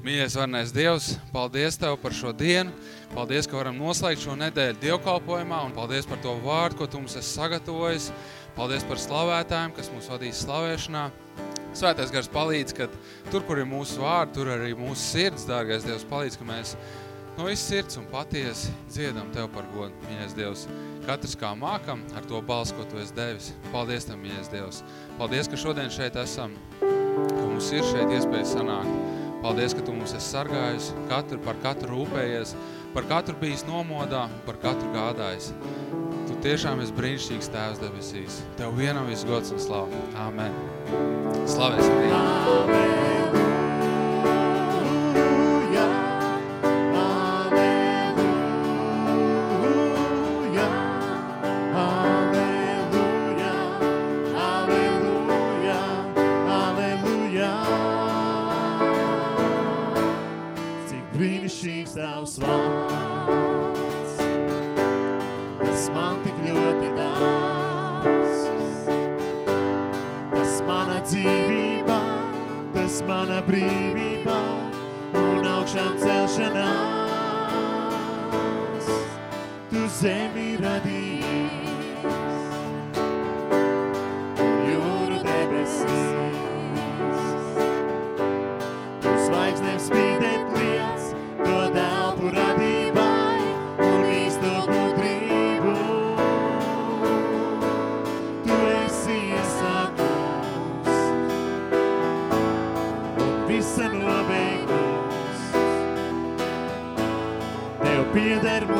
Mīļais varnais Dievs, paldies Tev par šo dienu. Paldies, ka varam noslēgt šo nedēļu dievkalpojumā un paldies par to vārdu, ko Tu mums esi sagatavojis. Paldies par slavētājiem, kas mūs vadīs slavēšanā. Svētais gars palīdz, ka tur, kur ir mūsu vārdi, tur arī mūsu sirds, dārgais Dievs, palīdz, ka mēs no viss sirds un patiesi dziedam Tev par godu, mīļais Dievs. Katrs kā mākam ar to balsu, ko Tu esi devis. Paldies Tev, mīļais Dievs. Paldies, ka šodien šeit esam, ka mums ir šeit iespēja sanākt Paldies, ka Tu mums esi sargājis, katru, par katru rūpējies, par katru bijis nomodā, par katru gādājis. Tu tiešām esi brīnišķīgs Tēvs debesīs. Tev vienam viss gods un slavu. Āmen. Slavēsim Dievu. Āmen. vārds, tas man tik ļoti dārs, tas mana dzīvība, tas mana brīvība un augšām celšanās. Tu zemi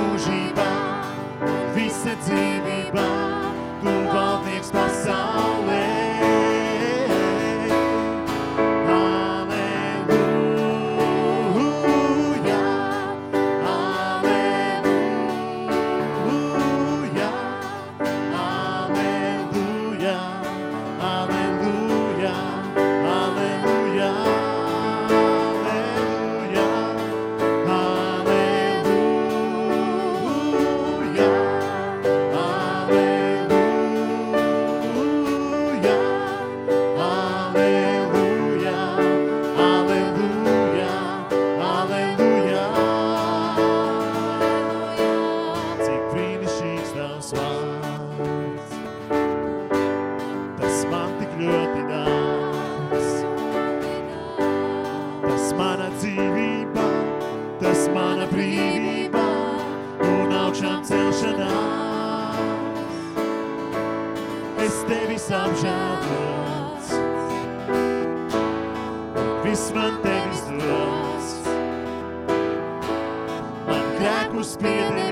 bougit pas, lui. es tevis apžēlots. Viss man tevis dots, man grēkus piedēļ.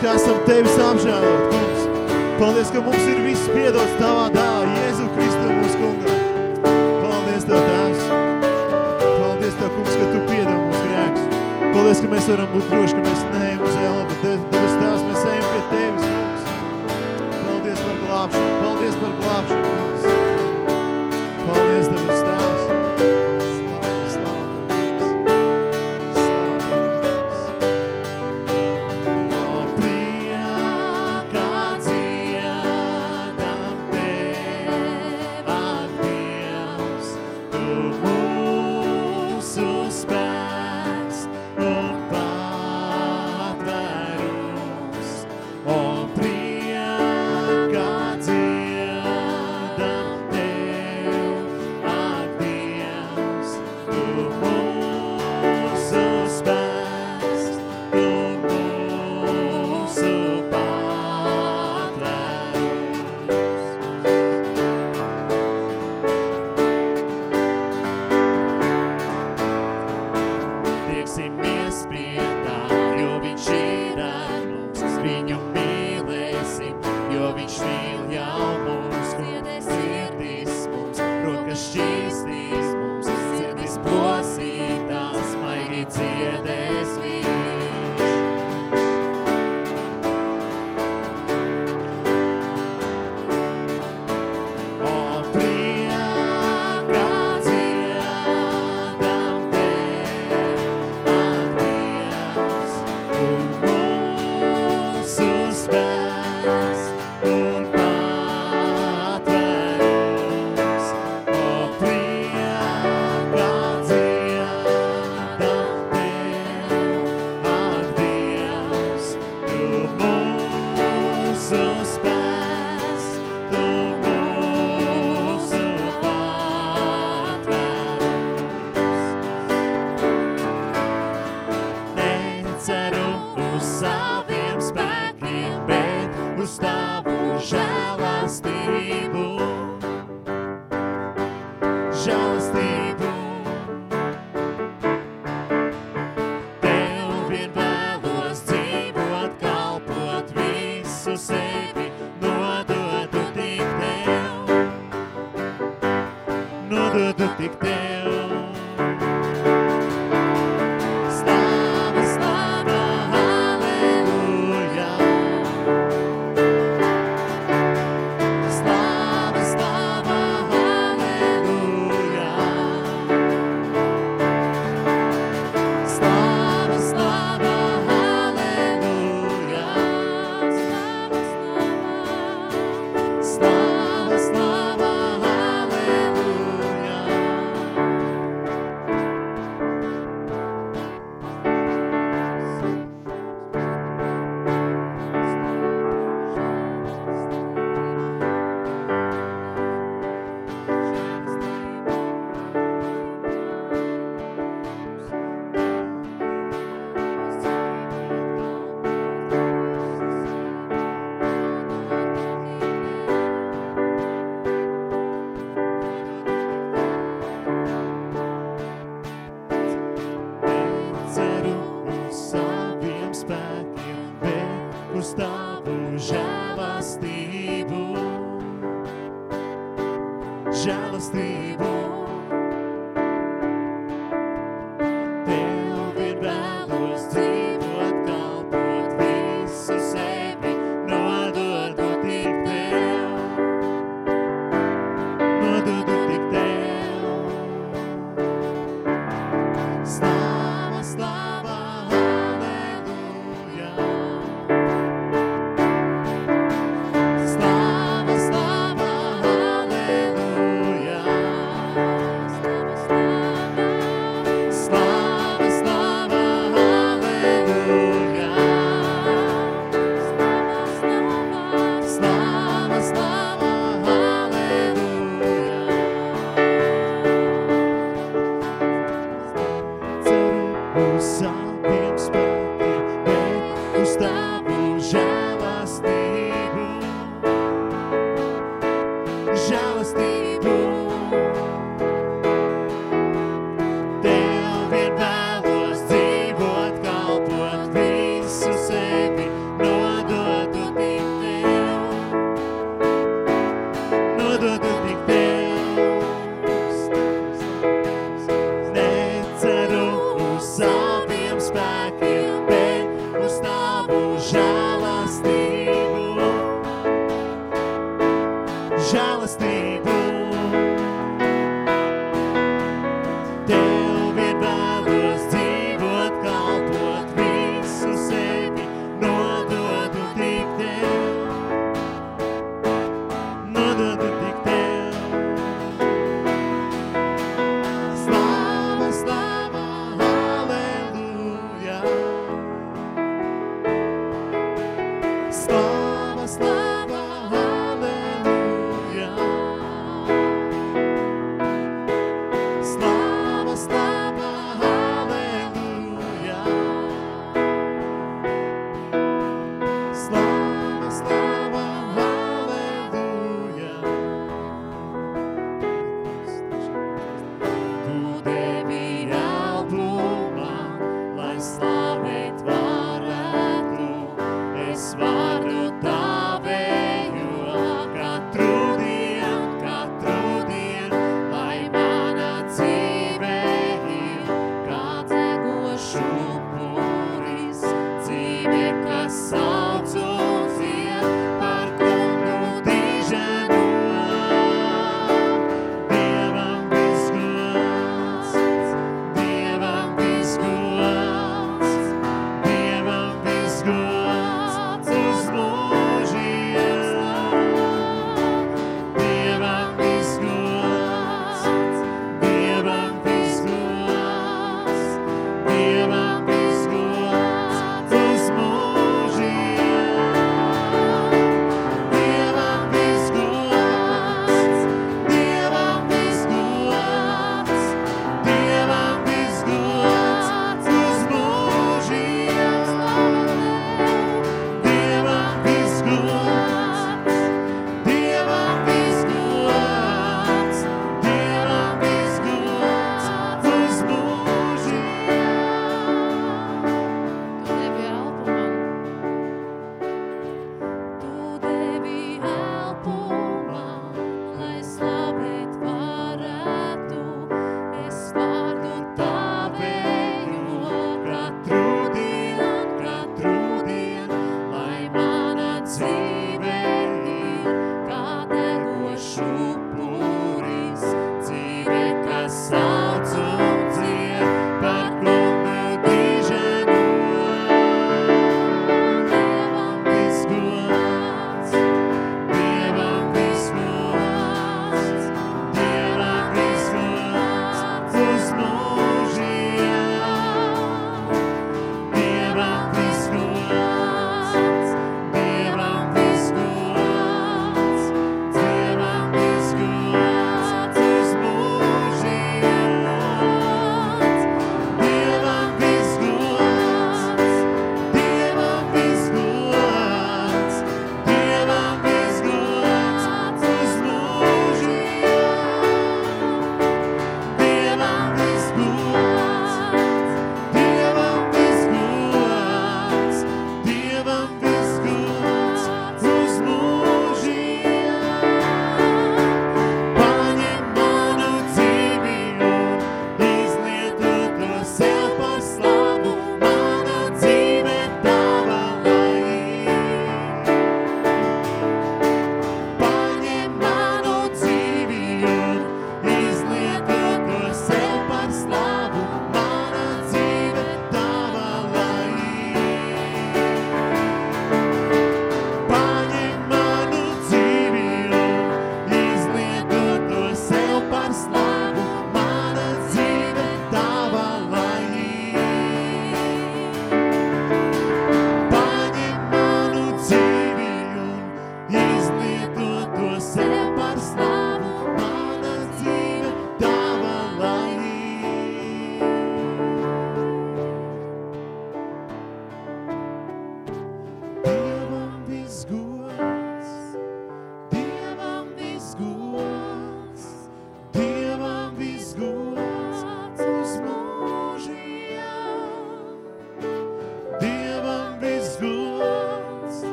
ka esam Tevis apžēlot, kungs. Paldies, ka mums ir viss piedots Tavā dāvā, Jēzu Kristu mums, kungā. Paldies Tev, Tēvs. Paldies Tev, kungs, ka Tu piedod mums grēks. Paldies, ka mēs varam būt droši, ka mēs ne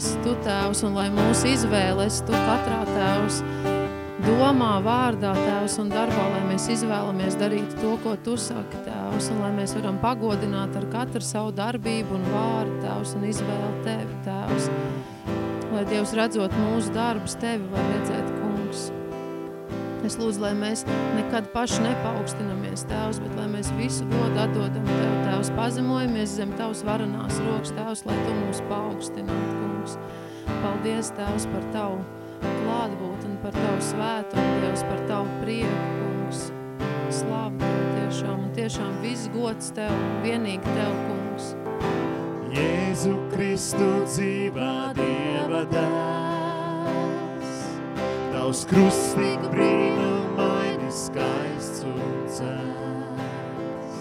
esi tu, Tēvs, un lai mūsu izvēle esi tu katrā, Tēvs, domā, vārdā, Tēvs, un darbā, lai mēs izvēlamies darīt to, ko Tu saki, Tēvs, un lai mēs varam pagodināt ar katru savu darbību un vārdu, Tēvs, un izvēli Tevi, Tēvs. Lai Dievs redzot mūsu darbus, Tevi var redzēt, kungs. Es lūdzu, lai mēs nekad paši nepaukstinamies, Tēvs, bet lai mēs visu godu atdodam Tev, Tēvs, pazemojamies zem Tavs varanās rokas, Tēvs, lai Tu mūs paaugstinātu, kungs. Paldies, Tēvs, par Tavu klātbūt un par Tavu svētumu, Dievs, par Tavu prieku, kungs. Slavu Tev tiešām, un tiešām viss gods Tev, vienīgi Tev, kungs. Jēzu Kristu dzīvā Dieva dēls, Tavs krusts tik brīnumaini skaists un cēls.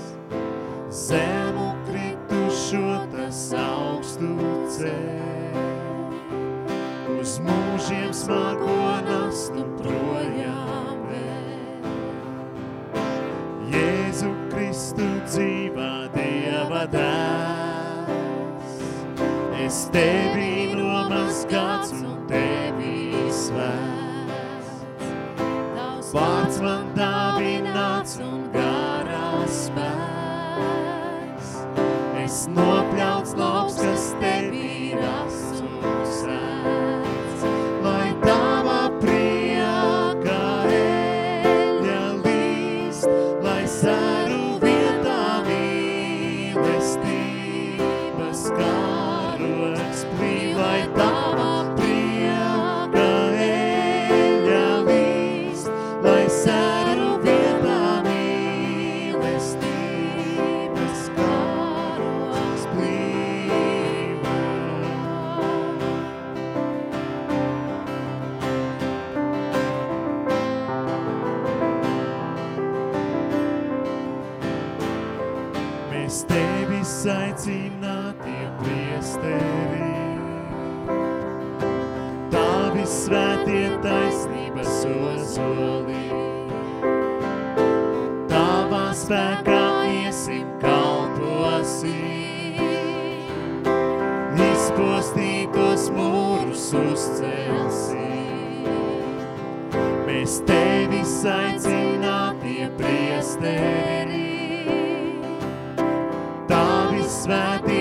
Zemu kritušo tas augstu ceļ, uz mūžiem smago nastu projām vēl. Jēzu Kristu dzīvā Dieva dēls, es tevi ozoli. Tavā spēkā iesim kalposim, izpostītos mūrus uzcelsim. Mēs tevi aicinātie priesteri, tavi svētie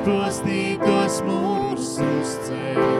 izpostītos mūrus uzcelsim,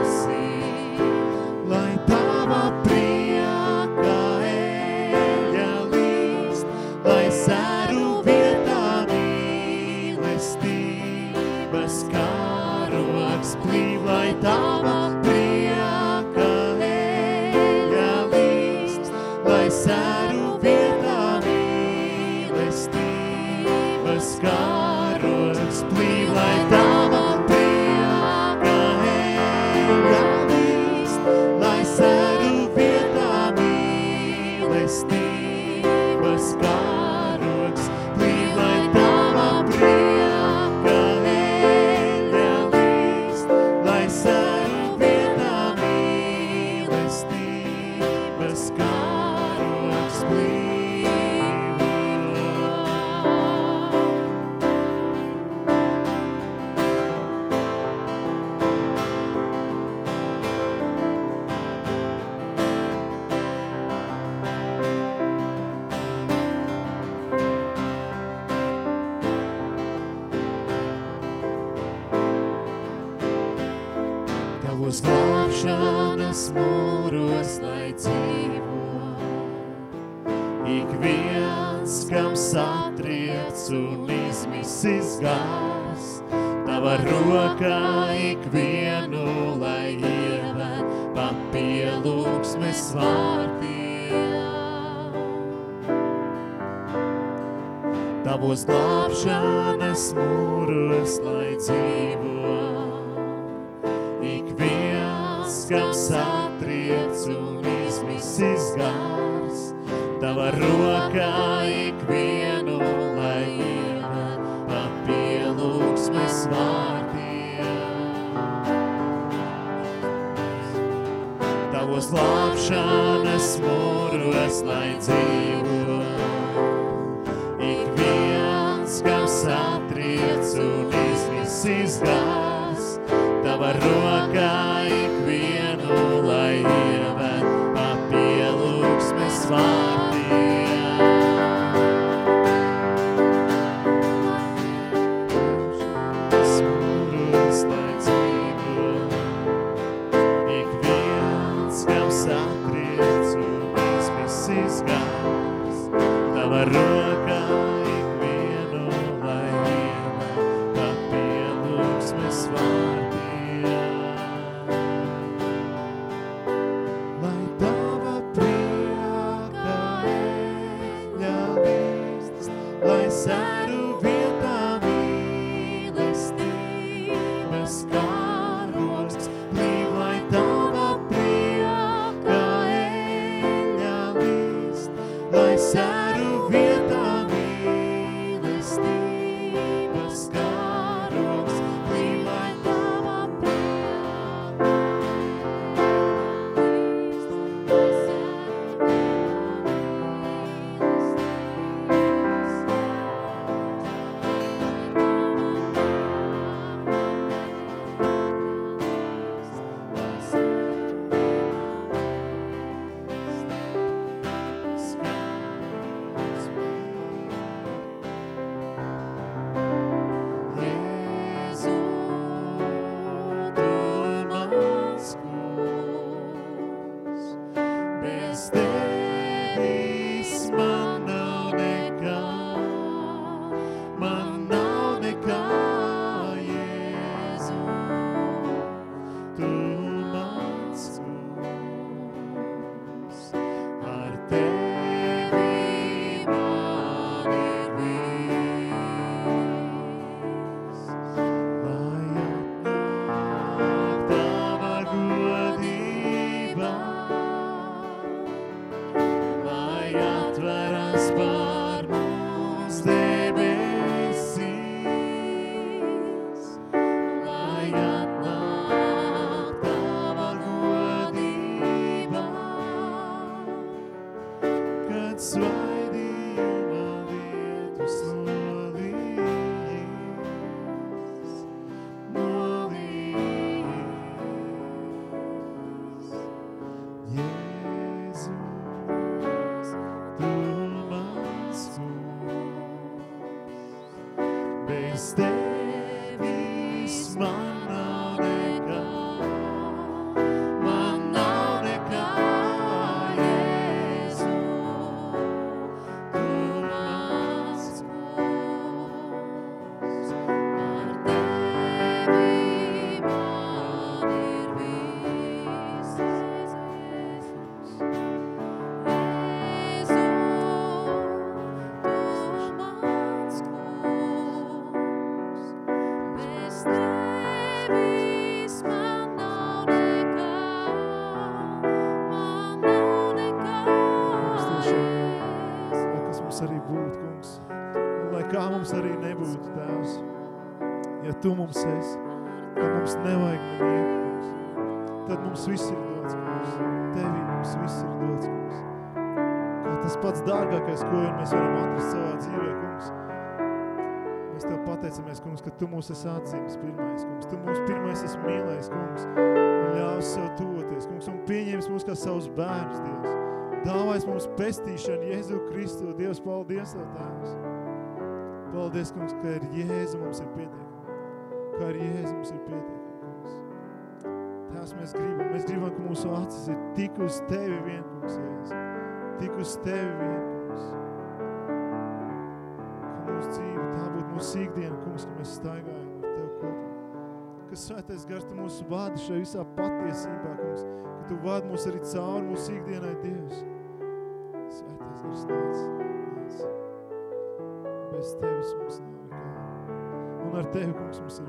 gars, Tava rokā ik vienu, lai ieved pa pielūgsmes vārtiem. Tavos glābšanas mūros, lai dzīvo. Ik viens, kam satriec un izmisis gars, Tava rokā ik lūkšanas mūru es lai dzīvo. Tu mums esi, tad mums nevajag nevienu, kungs, tad mums viss ir dots, kungs, Tevi mums viss ir dots, kungs, kā tas pats dārgākais, ko vien mēs varam atrast savā dzīvē, kungs, mēs Tev pateicamies, kungs, ka Tu mūs esi atzīmes pirmais, kungs, Tu mūs pirmais esi mīlējis, kungs, un ļaus sev tuvoties, kungs, un pieņems mūs kā savus bērnus, Dievs, Dāvājas mums pestīšanu Jēzu Kristu. Dievs, paldies Tev, Tēvs. Paldies, kungs, ka ar Jēzu mums ir pietiekami. Ka ar Jēzu mums ir pietiekami, kungs. Tēvs, mēs gribam, mēs gribam, ka mūsu acis ir tik uz Tevi vien, kungs, Jēzu. Tik uz Tevi vien, kungs. Ka mūsu dzīve tā būtu mūsu ikdiena, kungs, ka mēs staigājam ar Tev kopā. Ka svētais gars Tu mūsu vādi šajā visā patiesībā, kungs. Ka Tu vādi mūs arī cauri mūsu ikdienai, Dievs. Svētais gars nāc, nāc. Bez Tevis mums nekā. Un ar Tevi, kungs, mums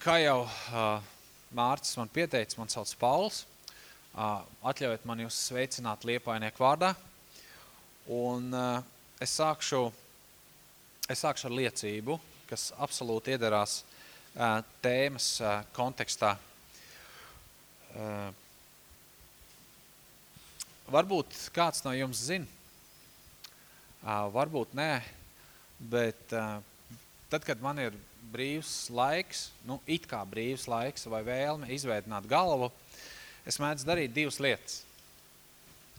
Kā jau ā, Mārcis man pieteica, man sauc Pauls. Atļaujiet man jūs sveicināt Liepainieku vārdā. Un es sākšu, es sākšu ar liecību, kas absolūti iedarās ā, tēmas kontekstā. Varbūt kāds no jums zina, varbūt nē, bet tad, kad man ir brīvs laiks, nu, it kā brīvs laiks vai vēlme izveidināt galvu, es mēdzu darīt divas lietas.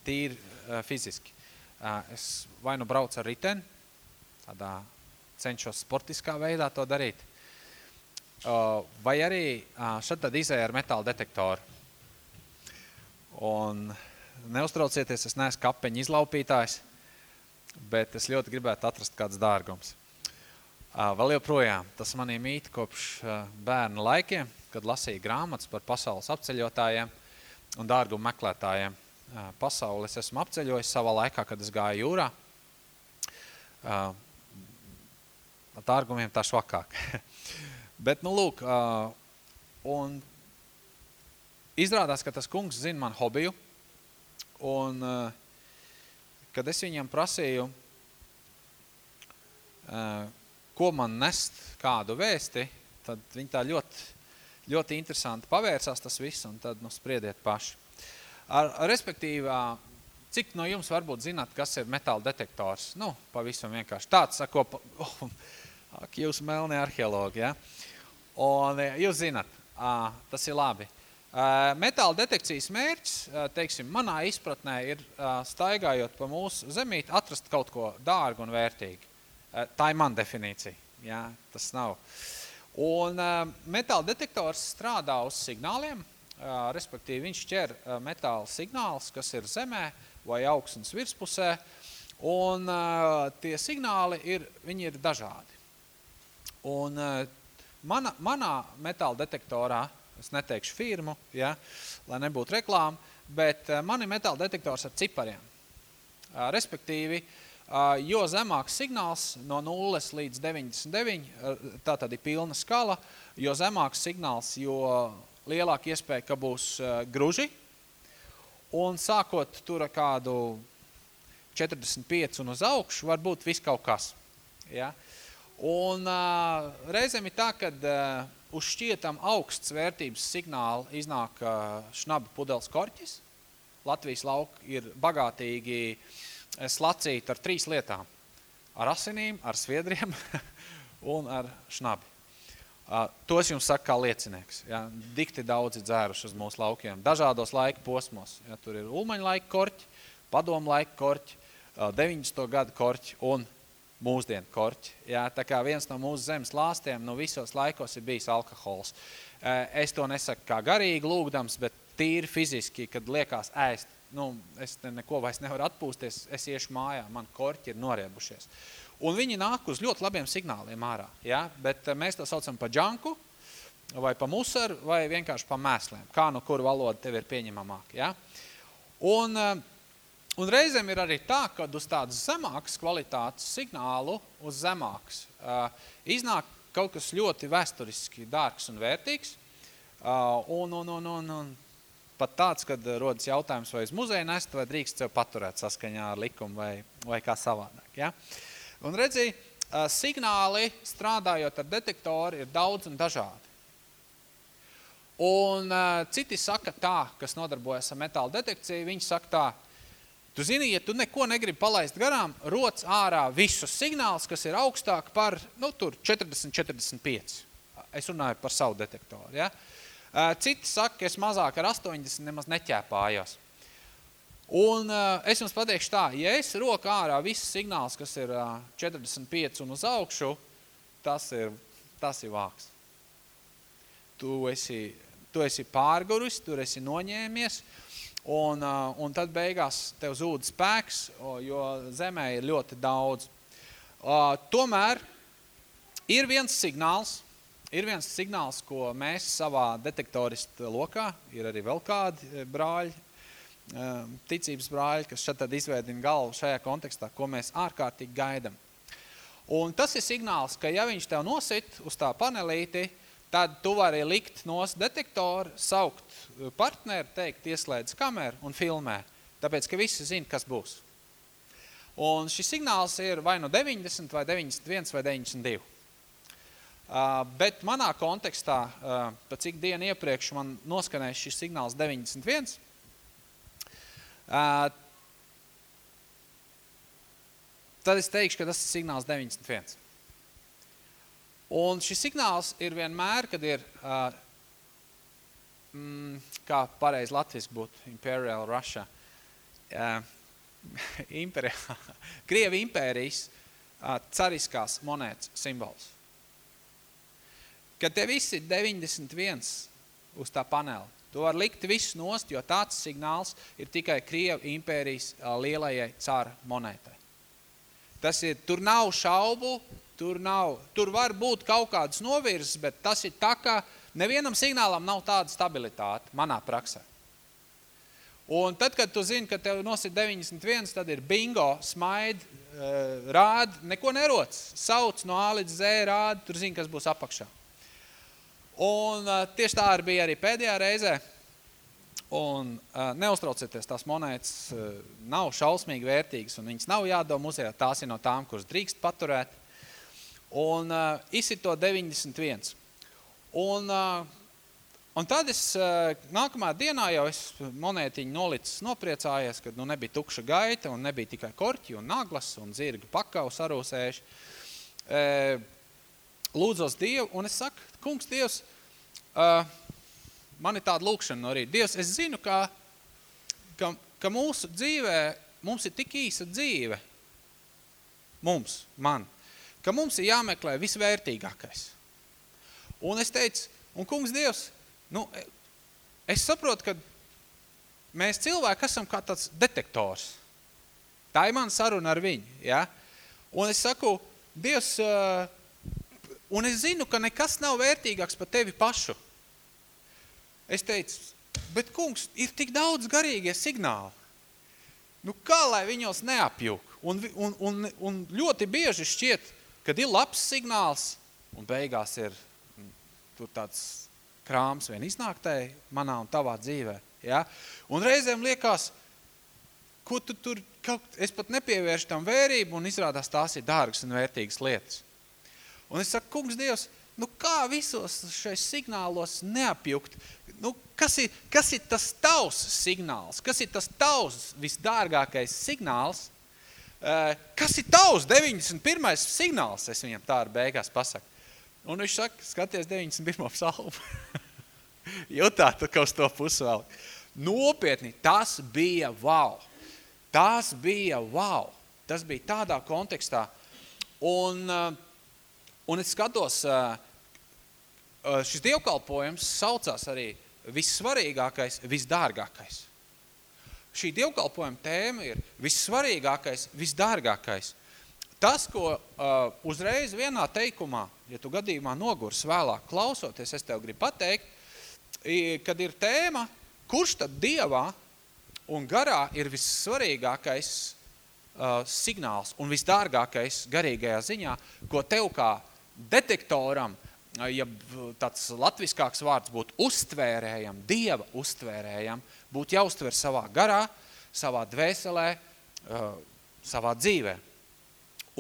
Tīri uh, fiziski. Uh, es vai nu braucu ar riteni, tādā cenšos sportiskā veidā to darīt, uh, vai arī uh, šad tad izēja ar metāla detektoru. Un neuztraucieties, es neesmu kapeņa izlaupītājs, bet es ļoti gribētu atrast kāds dārgums. Ā, Vēl joprojām tas manī mīt kopš ā, bērna laikiem, kad lasīju grāmatas par pasaules apceļotājiem un dārgumu meklētājiem. Pasauli es esmu apceļojis savā laikā, kad es gāju jūrā. Ar dārgumiem tā švakāk. Bet, nu, lūk, un izrādās, ka tas kungs zina man hobiju, un kad es viņam prasīju, ko man nest kādu vēsti, tad viņi tā ļoti, ļoti interesanti pavērsās tas viss, un tad nu, spriediet paši. Ar, respektīvi, ā, cik no jums varbūt zināt, kas ir metāla detektors? Nu, pavisam vienkārši. Tāds sako, oh, ak, jūs melnie arheologi, ja? Un e, jūs zināt, ā, tas ir labi. Metāla detekcijas mērķis, teiksim, manā izpratnē ir staigājot pa mūsu zemīt, atrast kaut ko dārgu un vērtīgu. Tā ir man definīcija, ja? tas nav. Un ā, metāla detektors strādā uz signāliem, ā, respektīvi viņš ķer ā, metāla signālus, kas ir zemē vai augstnes virspusē, un tie signāli ir, viņi ir dažādi. Un eh, mana, manā metāla detektorā, es neteikšu firmu, ja, lai nebūtu reklāma, bet eh, man ir metāla detektors ar cipariem. Eh, Respektīvi, eh, jo zemāks signāls no 0 līdz 99, eh, tā tad ir pilna skala, jo zemāks signāls, jo lielāka iespēja, ka būs gruži. Un sākot tur kādu 45 un uz augšu, var būt viss kaut kas. Ja? Un uh, reizēm ir tā, ka uh, uz šķietam augsts vērtības signāli iznāk uh, šnaba pudeles korķis. Latvijas lauki ir bagātīgi eh, slacīti ar trīs lietām. Ar asinīm, ar sviedriem un ar šnabi. Uh, tos jums saka kā liecinieks. Ja? Dikti daudzi dzēruši uz mūsu laukiem. Dažādos laika posmos. Ja? Tur ir ulmaņa laika korķi, padomu laika korķi, uh, 90. gadu korķi un mūsdienu korķi. Ja? Tā kā viens no mūsu zemes lāstiem nu visos laikos ir bijis alkohols. Uh, es to nesaku kā garīgi lūgdams, bet tīri fiziski, kad liekas ēst, nu, es neko vairs nevaru atpūsties, es iešu mājā, man korķi ir noriebušies. Un viņi nāk uz ļoti labiem signāliem ārā, ja? bet eh, mēs to saucam pa džanku, vai pa musaru, vai vienkārši pa mēsliem, kā no kuru valoda tev ir pieņemamāk. Ja? Un, eh, un reizēm ir arī tā, ka uz tādas zemākas kvalitātes signālu, uz zemākas, uh, iznāk kaut kas ļoti vēsturiski dārgs un vērtīgs, un, un, un, un, un pat tāds, kad rodas jautājums, vai uz muzeju nest, vai drīkst sev paturēt saskaņā ar likumu, vai, vai kā savādāk. Ja? Un redzi, signāli strādājot ar detektoru ir daudz un dažādi. Un uh, citi saka tā, kas nodarbojas ar metāla detekciju, viņi saka tā, tu zini, ja tu neko negribi palaist garām, roc ārā visus signālus, kas ir augstāk par, nu, tur 40-45. Es runāju par savu detektoru, ja? Uh, citi saka, ka es mazāk ar 80 nemaz neķēpājos. Un uh, es jums pateikšu tā, ja es roku ārā visus signālus, kas ir uh, 45 un uz augšu, tas ir, tas ir vāks. Tu esi, tu esi pārguris, tu esi noņēmies, un, uh, un tad beigās tev zūd spēks, jo zemē ir ļoti daudz. Uh, tomēr ir viens signāls, ir viens signāls, ko mēs savā detektoristu lokā, ir arī vēl kādi brāļi, Ehm, ticības brāļi, kas šeit tad izveidina galvu šajā kontekstā, ko mēs ārkārtīgi gaidam. Un tas ir signāls, ka ja viņš tev nosit uz tā panelīti, tad tu vari likt nos detektoru, saukt eh, partneri, teikt, ieslēdz kameru un filmē, tāpēc, ka visi zina, kas būs. Un šis signāls ir vai no 90, vai 91, vai 92. Uh, bet manā kontekstā, uh, pa cik dienu iepriekš man noskanēs šis signāls 91, Uh, tad es teikšu, ka tas ir signāls 91. Un šis signāls ir vienmēr, kad ir, mm, kā pareizi latviski būtu, Imperial Russia, imperial, Krievi impērijas cariskās monētas simbols. Kad te visi 91 uz tā panela, Tu vari likt visu nost, jo tāds signāls ir tikai Krievu impērijas lielajai cara monētai. Tas ir, tur nav šaubu, tur, nav, tur var būt kaut kādas novirzes, bet tas ir tā, ka nevienam signālam nav tāda stabilitāte manā praksē. Un tad, kad tu zini, ka tev nosit 91, tad ir bingo, smaid, rād, neko neroc, sauc no A līdz Z, rād, tur zini, kas būs apakšā. Un uh, tieši tā arī bija arī pēdējā reizē. Un uh, neuztraucieties, tās monētas uh, nav šausmīgi vērtīgas un viņas nav jādod muzejā. Tās ir no tām, kuras drīkst paturēt. Un uh, izsit to 91. Un, un tad es nākamā dienā jau es monētiņu nolicis nopriecājies, kad nu, nebija tukša gaita un nebija tikai korķi un naglas un zirgu pakaus arūsējuši. Lūdzos Dievu un es saku, kungs Dievs, uh, man ir tāda lūkšana no rīta. Dievs, es zinu, ka, ka, ka mūsu dzīvē, mums ir tik īsa dzīve, mums, man, ka mums ir jāmeklē visvērtīgākais. Un es teicu, un kungs Dievs, nu, es saprotu, ka mēs cilvēki esam kā tāds detektors. Tā ir mana saruna ar viņu, ja? Un es saku, Dievs, uh, Un es zinu, ka nekas nav vērtīgāks par tevi pašu. Es teicu, bet kungs, ir tik daudz garīgie signāli. Nu kā lai viņos neapjuk? Un, un, un, un ļoti bieži šķiet, kad ir labs signāls un beigās ir mm, tur tāds krāms vien iznāktēji manā un tavā dzīvē. Ja? Un reizēm liekas, ko tu tur, kaut, es pat nepievēršu tam vērību un izrādās tās ir dārgas un vērtīgas lietas. Un es saku, kungs Dievs, nu kā visos šais signālos neapjukt? Nu, kas, ir, kas ir tas tavs signāls? Kas ir tas tavs visdārgākais signāls? Uh, kas ir tavs 91. signāls? Es viņam tā ar beigās pasaku. Un viņš saka, skaties 91. psalmu. Jutāt, ka uz to pusi vēl. Nopietni, tas bija wow. Tas bija wow. Tas bija tādā kontekstā. Un, un es skatos, šis dievkalpojums saucās arī vissvarīgākais, visdārgākais. Šī dievkalpojuma tēma ir vissvarīgākais, visdārgākais. Tas, ko uh, uzreiz vienā teikumā, ja tu gadījumā nogurs vēlāk klausoties, es tev gribu pateikt, kad ir tēma, kurš tad Dievā un garā ir vissvarīgākais uh, signāls un visdārgākais garīgajā ziņā, ko tev kā detektoram, ja tāds latviskāks vārds būtu uztvērējam, Dieva uztvērējam, būtu jāuztver savā garā, savā dvēselē, savā dzīvē.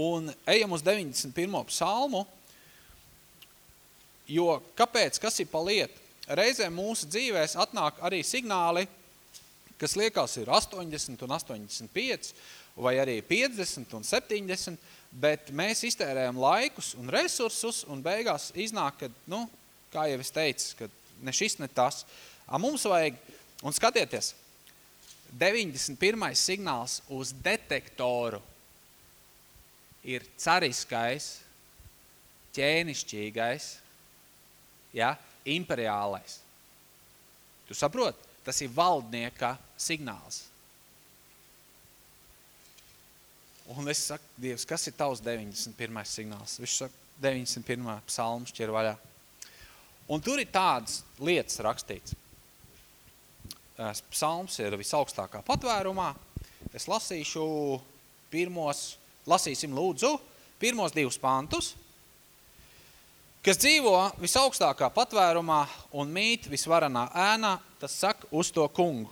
Un ejam uz 91. psalmu, jo kāpēc, kas ir pa lietu? Reizēm mūsu dzīvēs atnāk arī signāli, kas liekas ir 80 un 85, vai arī 50 un 70, bet mēs iztērējam laikus un resursus, un beigās iznāk, ka, nu, kā jau es teicu, ka ne šis, ne tas. A mums vajag, un skatieties, 91. signāls uz detektoru ir cariskais, ķēnišķīgais, ja, imperiālais. Tu saprot? Tas ir valdnieka signāls. Un es saku, Dievs, kas ir tavs 91. signāls? Viņš saka, 91. psalms ķer vaļā. Un tur ir tādas lietas rakstīts. Psalms ir visaugstākā patvērumā. Es lasīšu pirmos Lasīsim lūdzu pirmos divus pantus, kas dzīvo visaugstākā patvērumā un mīt visvaranā ēnā, tas saka uz to kungu.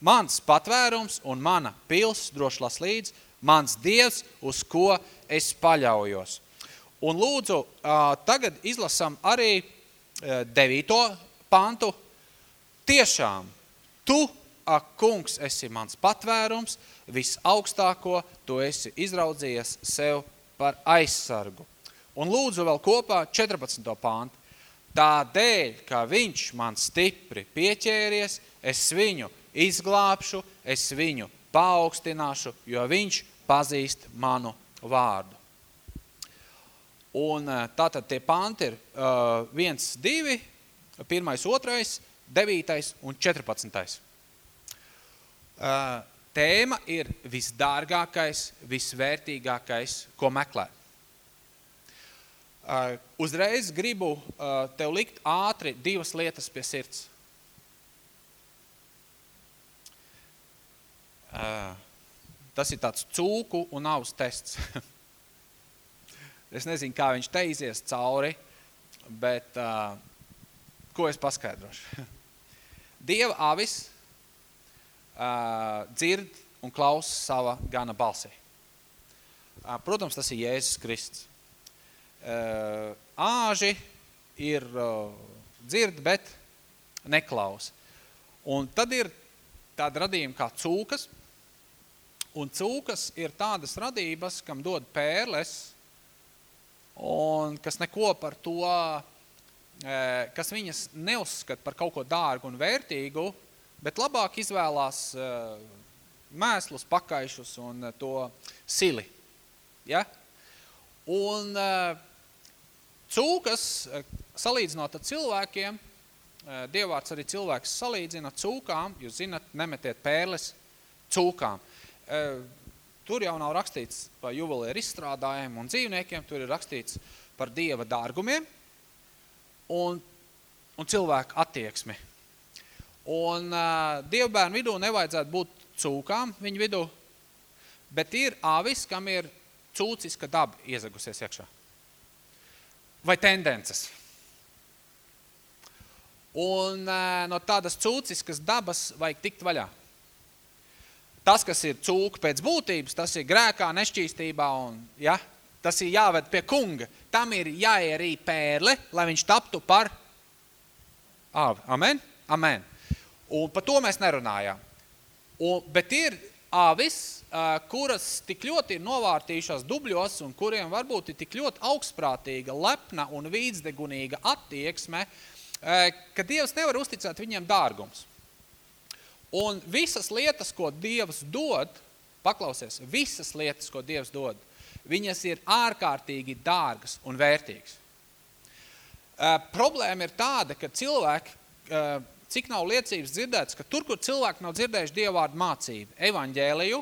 Mans patvērums un mana pils drošlas līdz, mans dievs, uz ko es paļaujos. Un lūdzu, tagad izlasam arī devīto pantu. Tiešām, tu, ak, kungs, esi mans patvērums, visaugstāko tu esi izraudzījies sev par aizsargu. Un lūdzu vēl kopā 14. pāntu. Tādēļ, ka viņš man stipri pieķēries, es viņu izglābšu, es viņu paaugstināšu, jo viņš pazīst manu vārdu. Un eh, tātad tie panti ir uh, viens, divi, pirmais, otrais, devītais un četrpadsmitais. Uh, tēma ir visdārgākais, visvērtīgākais, ko meklēt. Uh, uzreiz gribu tev likt ātri divas lietas pie sirds. Tas ir tāds cūku un avs tests. es nezinu, kā viņš te izies cauri, bet uh, ko es paskaidrošu? Dieva avis uh, dzird un klaus sava gana balsī. Uh, protams, tas ir Jēzus Kristus. Uh, āži ir uh, dzird, bet neklaus. Un tad ir tāda radījuma kā cūkas, un cūkas ir tādas radības, kam dod pērles, un kas neko par to, kas viņas neuzskata par kaut ko dārgu un vērtīgu, bet labāk izvēlās uh, mēslus, pakaišus un uh, to sili. Ja? Un cūkas, salīdzinot ar cilvēkiem, Dievvārds arī cilvēks salīdzina cūkām, jūs zinat, nemetiet pērles cūkām. Tur jau nav rakstīts par juvelieru izstrādājiem un dzīvniekiem, tur ir rakstīts par Dieva dārgumiem un, un cilvēku attieksmi Un uh, dievbērnu vidū nevajadzētu būt cūkām viņu vidū, bet ir avis, kam ir cūciska daba iezagusies iekšā. Vai tendences. Un uh, no tādas cūciskas dabas vajag tikt vaļā. Tas, kas ir cūka pēc būtības, tas ir grēkā, nešķīstībā un, ja, tas ir jāved pie kunga. Tam ir jāierī pērle, lai viņš taptu par āvi. Amen? Amen. Un par to mēs nerunājām. Un, bet ir āvis, kuras tik ļoti ir novārtījušās dubļos un kuriem varbūt ir tik ļoti augstprātīga, lepna un vīdzdegunīga attieksme, ka Dievs nevar uzticēt viņiem dārgums. Un visas lietas, ko Dievs dod, paklausies, visas lietas, ko Dievs dod, viņas ir ārkārtīgi dārgas un vērtīgas. Problēma ir tāda, ka cilvēki, cik nav liecības dzirdēts, ka tur, kur cilvēki nav dzirdējuši Dievvārdu mācību, evaņģēliju,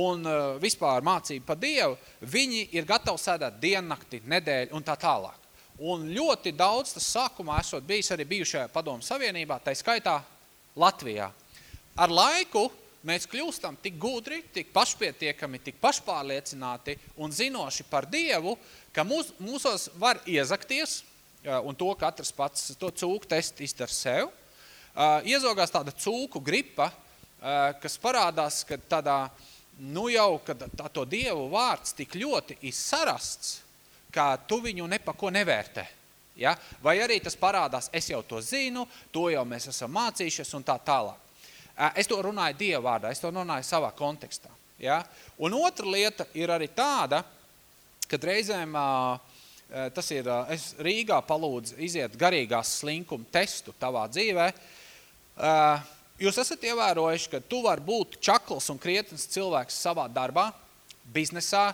un uh, vispār mācību par Dievu, viņi ir gatavi sēdēt diennakti, nedēļu un tā tālāk. Un ļoti daudz tas sākumā esot bijis arī bijušajā padomu savienībā, tā skaitā Latvijā. Ar laiku mēs kļūstam tik gudri, tik pašpietiekami, tik pašpārliecināti un zinoši par Dievu, ka mūs, mūsos var iezakties, un to katrs pats to cūku testu izdara sev. Iezogās tāda cūku gripa, kas parādās, ka tādā nu jau, kad tā to Dievu vārds tik ļoti ir sarasts, kā tu viņu nepako nevērtē. Ja? Vai arī tas parādās, es jau to zinu, to jau mēs esam mācījušies un tā tālāk. Es to runāju Dieva vārdā, es to runāju savā kontekstā. Ja? Un otra lieta ir arī tāda, kad reizēm tas ir, es Rīgā palūdzu iziet garīgās slinkuma testu tavā dzīvē, Jūs esat ievērojuši, ka tu vari būt čakls un krietnes cilvēks savā darbā, biznesā,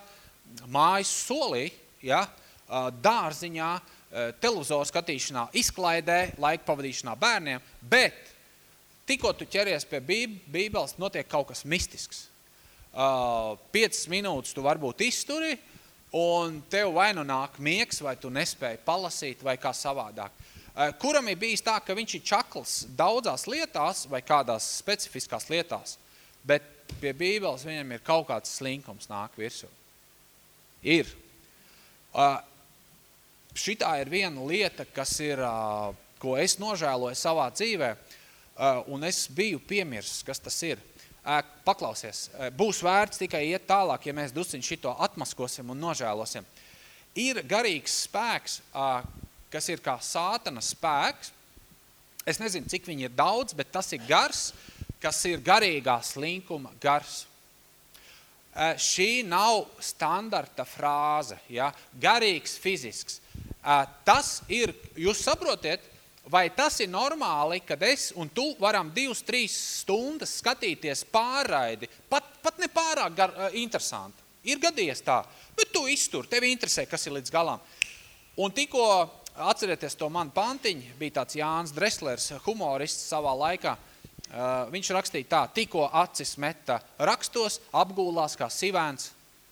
mājas solī, ja, dārziņā, televizoru skatīšanā, izklaidē, laika pavadīšanā bērniem, bet tikko tu ķeries pie bībeles, notiek kaut kas mistisks. Piecas minūtes tu varbūt izturi, un tev vai nu nāk miegs, vai tu nespēji palasīt, vai kā savādāk. Eh, kuram ir bijis tā, ka viņš ir čakls daudzās lietās vai kādās specifiskās lietās, bet pie bībeles viņam ir kaut kāds slinkums nāk virsū. Ir. Eh, šitā ir viena lieta, kas ir, ko es nožēloju savā dzīvē, un es biju piemirsis, kas tas ir. Paklausies, būs vērts tikai iet tālāk, ja mēs dusiņ šito atmaskosim un nožēlosim. Ir garīgs spēks, kas ir kā sātana spēks. Es nezinu, cik viņi ir daudz, bet tas ir gars, kas ir garīgā slinkuma gars. Šī nav standarta frāze, ja? garīgs fizisks. Tas ir, jūs saprotiet, vai tas ir normāli, kad es un tu varam divas, trīs stundas skatīties pārraidi, pat, pat ne pārāk gar, interesanti. Ir gadījies tā, bet tu iztur, tevi interesē, kas ir līdz galam. Un tikko Atcerieties to man pantiņu, bija tāds Jānis Dreslers, humorists savā laikā. Viņš rakstīja tā, tikko acis meta rakstos, apgūlās kā sivēns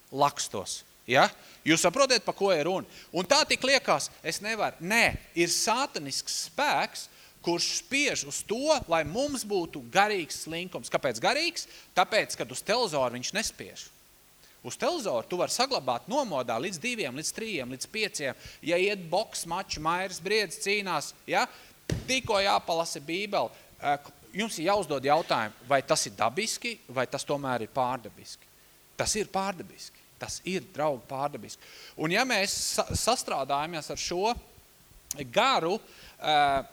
lakstos. Ja? Jūs saprotiet, pa ko ir runa. Un tā tik liekas, es nevaru. Nē, ir sātanisks spēks, kurš spiež uz to, lai mums būtu garīgs slinkums. Kāpēc garīgs? Tāpēc, kad uz televizoru viņš nespiež. Uz televizoru tu vari saglabāt nomodā līdz diviem, līdz trījiem, līdz pieciem. Ja iet boks, mači, mairas, briedz, cīnās, ja? tikko jāpalasa bībeli. Jums ir jāuzdod jautājumu, vai tas ir dabiski, vai tas tomēr ir pārdabiski. Tas ir pārdabiski. Tas ir, draugi, pārdabiski. Un ja mēs sastrādājamies ar šo garu, uh,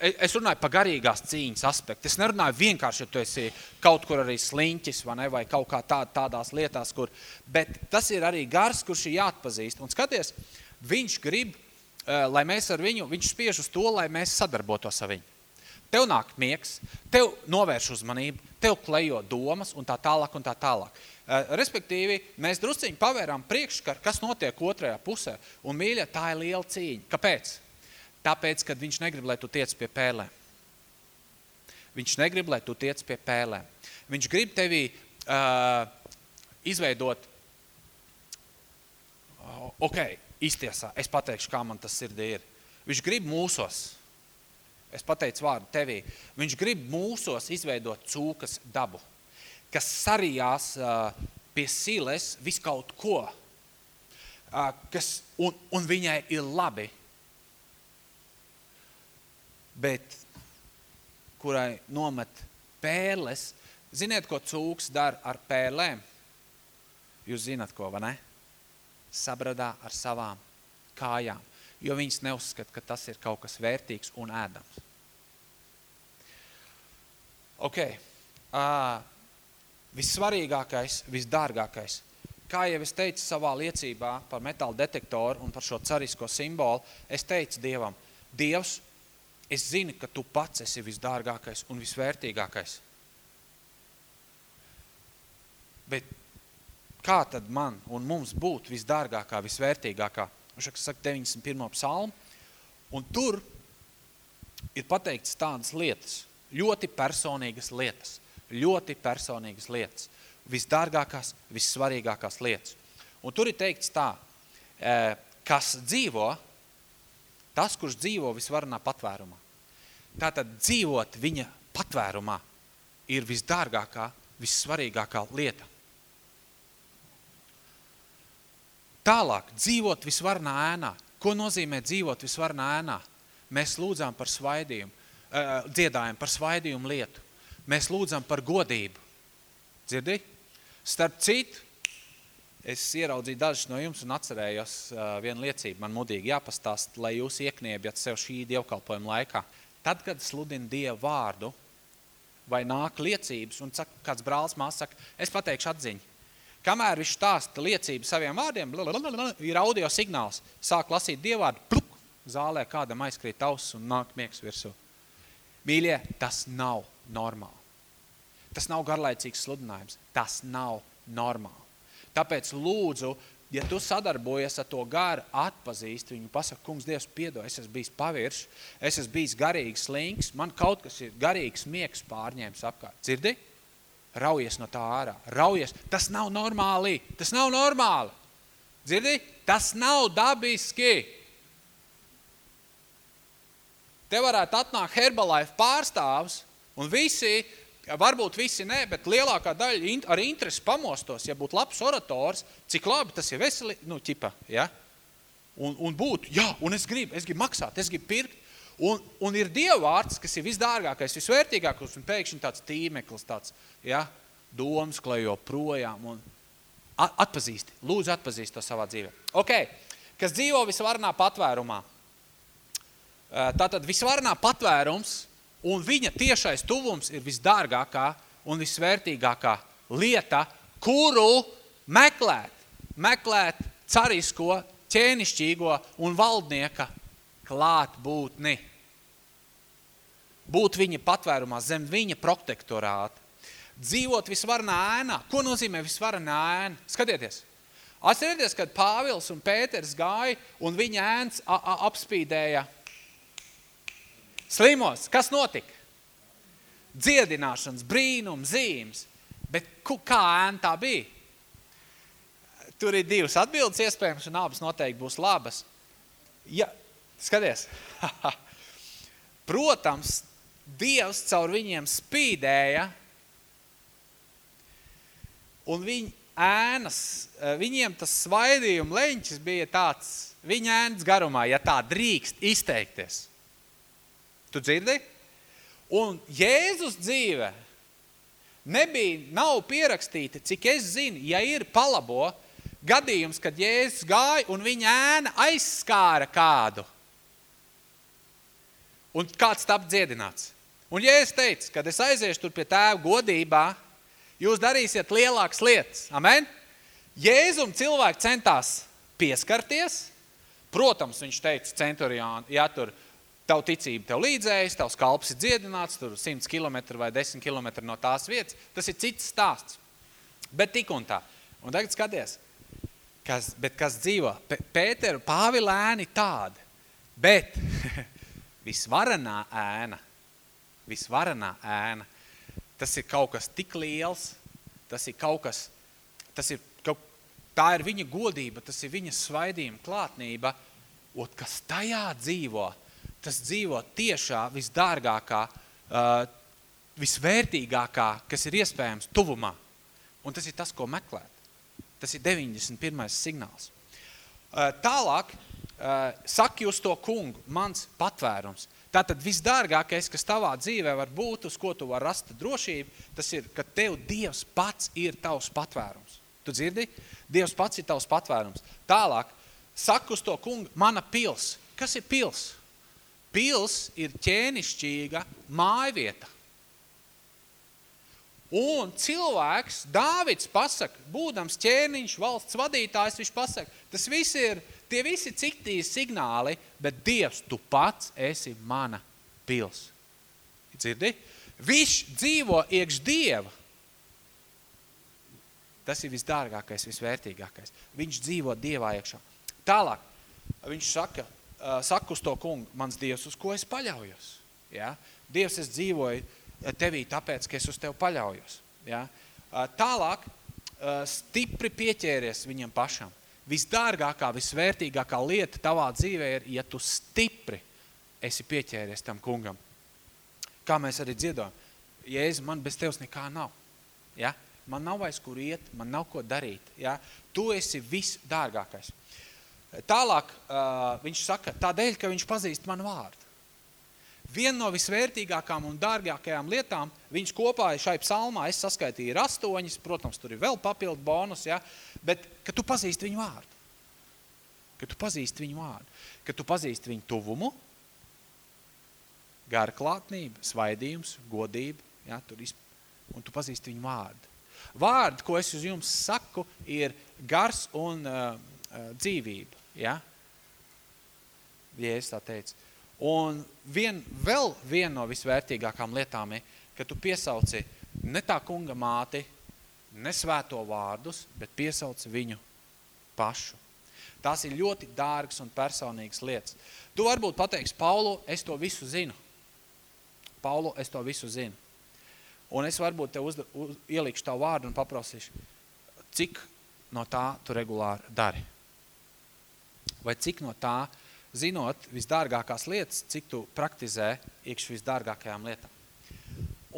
es runāju par garīgās cīņas aspektu. Es nerunāju vienkārši, ja tu esi kaut kur arī sliņķis vai, ne, vai kaut kā tā, tādās lietās, kur, bet tas ir arī gars, kurš ir jāatpazīst. Un skaties, viņš grib, lai mēs ar viņu, viņš spiež uz to, lai mēs sadarbotos ar viņu. Tev nāk miegs, tev novērš uzmanību, tev klejo domas un tā tālāk un tā tālāk. Respektīvi, mēs drusciņi pavērām priekšskaru, kas notiek otrajā pusē. Un, mīļa, tā ir liela cīņa. Kāpēc? Tāpēc, kad viņš negrib, lai tu tiec pie pēlēm. Viņš negrib, lai tu tiec pie pēlēm. Viņš grib tevi uh, izveidot, uh, ok, iztiesā, es pateikšu, kā man tas sirdī ir. Viņš grib mūsos, es pateicu vārdu tevī, viņš grib mūsos izveidot cūkas dabu, kas sarijās pie siles viskaut ko, kas, un, un viņai ir labi bet kurai nomet pēles. Ziniet, ko cūks dara ar pēlēm? Jūs zinat, ko, vai ne? Sabradā ar savām kājām, jo viņas neuzskata, ka tas ir kaut kas vērtīgs un ēdams. Ok. Uh, vissvarīgākais, visdārgākais. Kā jau es teicu savā liecībā par metāla detektoru un par šo carisko simbolu, es teicu Dievam, Dievs, es zinu, ka tu pats esi visdārgākais un visvērtīgākais. Bet kā tad man un mums būt visdārgākā, visvērtīgākā? Šeit saka 91. psalmu, un tur ir pateikts tādas lietas, ļoti personīgas lietas, ļoti personīgas lietas, visdārgākās, vissvarīgākās lietas. Un tur ir teikts tā, e, kas dzīvo, tas, kurš dzīvo visvarenā patvērumā. Tātad dzīvot viņa patvērumā ir visdārgākā, vissvarīgākā lieta. Tālāk, dzīvot visvarenā ēnā. Ko nozīmē dzīvot visvarenā ēnā? Mēs lūdzām par svaidījumu, dziedājam par svaidījumu lietu. Mēs lūdzam par godību. Dzirdi? Starp citu, es ieraudzīju dažus no jums un atcerējos vienu liecību. Man mudīgi jāpastāst, lai jūs iekniebjat sev šī dievkalpojuma laikā. Tad, kad sludina Dievu vārdu, vai nāk liecības, un saka, kāds brālis mās saka, es pateikšu atziņu. Kamēr viņš stāsta liecību saviem vārdiem, ir audio signāls. Sāk lasīt dievvārdu, pluk, zālē kādam aizkrīt auss un nāk miegs virsū. Mīļie, tas nav normāli. Tas nav garlaicīgs sludinājums. Tas nav normāli. Tāpēc lūdzu, ja tu sadarbojies ar to garu, atpazīst viņu, pasaka, kungs, Dievs, piedod, es esmu bijis pavirš, es esmu bijis garīgs slinks, man kaut kas ir garīgs miegs pārņēmis apkārt. Dzirdi? Raujies no tā ārā. Raujies. Tas nav normāli. Tas nav normāli. Dzirdi? Tas nav dabiski. Te varētu atnākt Herbalife pārstāvs un visi, varbūt visi ne, bet lielākā daļa ar interesi pamostos, ja būtu labs orators, cik labi tas ir veseli, nu, ķipa, ja? Un, un būtu, jā, un es gribu, es gribu maksāt, es gribu pirkt, un, un ir dievvārds, kas ir visdārgākais, visvērtīgākais, un pēkšņi tāds tīmeklis, tāds, ja, domas klejo projām, un atpazīsti, lūdzu atpazīst to savā dzīvē. Ok, kas dzīvo visvarnā patvērumā, Tātad visvarenā patvērums un viņa tiešais tuvums ir visdārgākā un visvērtīgākā lieta, kuru meklēt. Meklēt carisko, ķēnišķīgo un valdnieka klātbūtni. Būt viņa patvērumā zem viņa protektorāta. Dzīvot visvarenā ēnā. Ko nozīmē visvarenā ēna? Skatieties. Atcerieties, kad Pāvils un Pēters gāja un viņa ēns apspīdēja Slimos, kas notika? Dziedināšanas, brīnums, zīmes. Bet kā ēna tā bija? Tur ir divas atbildes iespējams, un abas noteikti būs labas. Ja, skaties. Protams, Dievs caur viņiem spīdēja, un viņi ēnas, viņiem tas svaidījuma leņķis bija tāds, viņa ēnas garumā, ja tā drīkst izteikties. Tu dzirdi? Un Jēzus dzīve nebija, nav pierakstīta, cik es zinu, ja ir palabo gadījums, kad Jēzus gāja un viņa ēna aizskāra kādu. Un kāds tap dziedināts. Un Jēzus teica, kad es aiziešu tur pie tēva godībā, jūs darīsiet lielākas lietas. Amen? Jēzum cilvēki centās pieskarties. Protams, viņš teica centuriāni, ja tur Tavu ticība tev līdzējas, tavs kalps ir dziedināts, tur 100 km vai 10 km no tās vietas. Tas ir cits stāsts. Bet tik un tā. Un tagad skaties, kas, bet kas dzīvo? Pēteru Pāvilēni tādi. Bet visvarenā ēna, visvarenā ēna, tas ir kaut kas tik liels, tas ir kaut kas, tas ir kaut, tā ir viņa godība, tas ir viņa svaidījuma klātnība, ot, kas tajā dzīvo – tas dzīvo tiešā, visdārgākā, uh, visvērtīgākā, kas ir iespējams tuvumā. Un tas ir tas, ko meklēt. Tas ir 91. signāls. Uh, tālāk, uh, saki uz to kungu, mans patvērums. Tātad visdārgākais, kas tavā dzīvē var būt, uz ko tu var rast drošību, tas ir, ka tev Dievs pats ir tavs patvērums. Tu dzirdi? Dievs pats ir tavs patvērums. Tālāk, saka uz to kungu, mana pils. Kas ir pils? Pils ir ķēnišķīga mājvieta. Un cilvēks, Dāvids pasaka, būdams ķēniņš, valsts vadītājs, viņš pasaka, tas viss ir, tie visi ciktīs signāli, bet Dievs, tu pats esi mana pils. Dzirdi? Viņš dzīvo iekš Dieva. Tas ir visdārgākais, visvērtīgākais. Viņš dzīvo Dievā iekšā. Tālāk, viņš saka, saka uz to kungu, mans Dievs, uz ko es paļaujos. Ja? Dievs, es dzīvoju tevī tāpēc, ka es uz tevi paļaujos. Ja? Tālāk, stipri pieķēries viņam pašam. Visdārgākā, visvērtīgākā lieta tavā dzīvē ir, ja tu stipri esi pieķēries tam kungam. Kā mēs arī dziedojam, Jēzu, man bez tevs nekā nav. Ja? Man nav vairs kur iet, man nav ko darīt. Ja? Tu esi visdārgākais. Tālāk uh, viņš saka, tādēļ, ka viņš pazīst manu vārdu. Viena no visvērtīgākām un dārgākajām lietām, viņš kopā šai psalmā, es saskaitīju ir astoņas, protams, tur ir vēl papildu bonus, ja, bet, ka tu pazīst viņu vārdu. Ka tu pazīst viņu vārdu. Ka tu pazīst viņu tuvumu, garklātnība, svaidījums, godība, ja, tur izp... un tu pazīst viņu vārdu. Vārdi, ko es uz jums saku, ir gars un uh, uh, dzīvība. Ja? Ja es tā teicu. Un vien, vēl viena no visvērtīgākām lietām ir, ka tu piesauci ne tā kunga māti, ne svēto vārdus, bet piesauci viņu pašu. Tās ir ļoti dārgas un personīgas lietas. Tu varbūt pateiksi, Paulu, es to visu zinu. Paulu, es to visu zinu. Un es varbūt te uzda, uz, ielikšu tavu vārdu un paprasīšu, cik no tā tu regulāri dari. Vai cik no tā zinot visdārgākās lietas, cik tu praktizē iekš visdārgākajām lietām.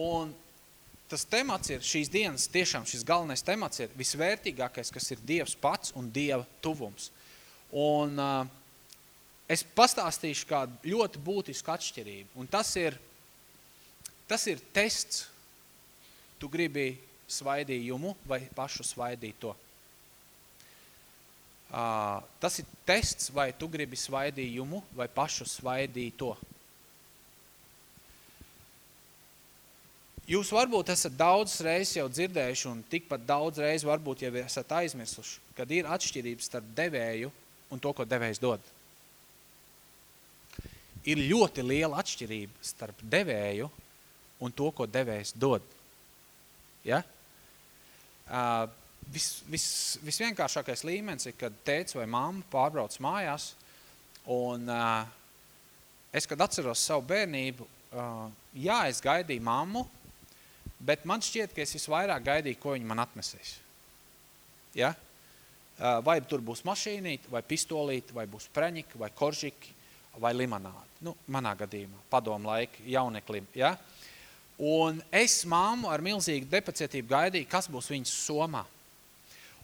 Un tas temats ir šīs dienas, tiešām šis galvenais temats ir visvērtīgākais, kas ir Dievs pats un Dieva tuvums. Un uh, es pastāstīšu kādu ļoti būtisku atšķirību. Un tas ir, tas ir tests. Tu gribi svaidījumu vai pašu svaidīt to. Uh, tas ir tests, vai tu gribi svaidījumu vai pašu svaidīto. Jūs varbūt esat daudz reizes jau dzirdējuši un tikpat daudz reizes varbūt jau esat aizmirsuši, kad ir atšķirības starp devēju un to, ko devējs dod. Ir ļoti liela atšķirība starp devēju un to, ko devējs dod. Ja? Uh, vis, vis, visvienkāršākais līmenis ir, kad tēts vai mamma pārbrauc mājās, un uh, es, kad atceros savu bērnību, uh, jā, es gaidīju mammu, bet man šķiet, ka es visvairāk gaidīju, ko viņa man atnesīs. Ja? Uh, vai tur būs mašīnīte, vai pistolīte, vai būs preņiki, vai koržiki, vai limonādi. Nu, manā gadījumā, padomu laika jauneklim. Ja? Un es mammu ar milzīgu depacietību gaidīju, kas būs viņas somā.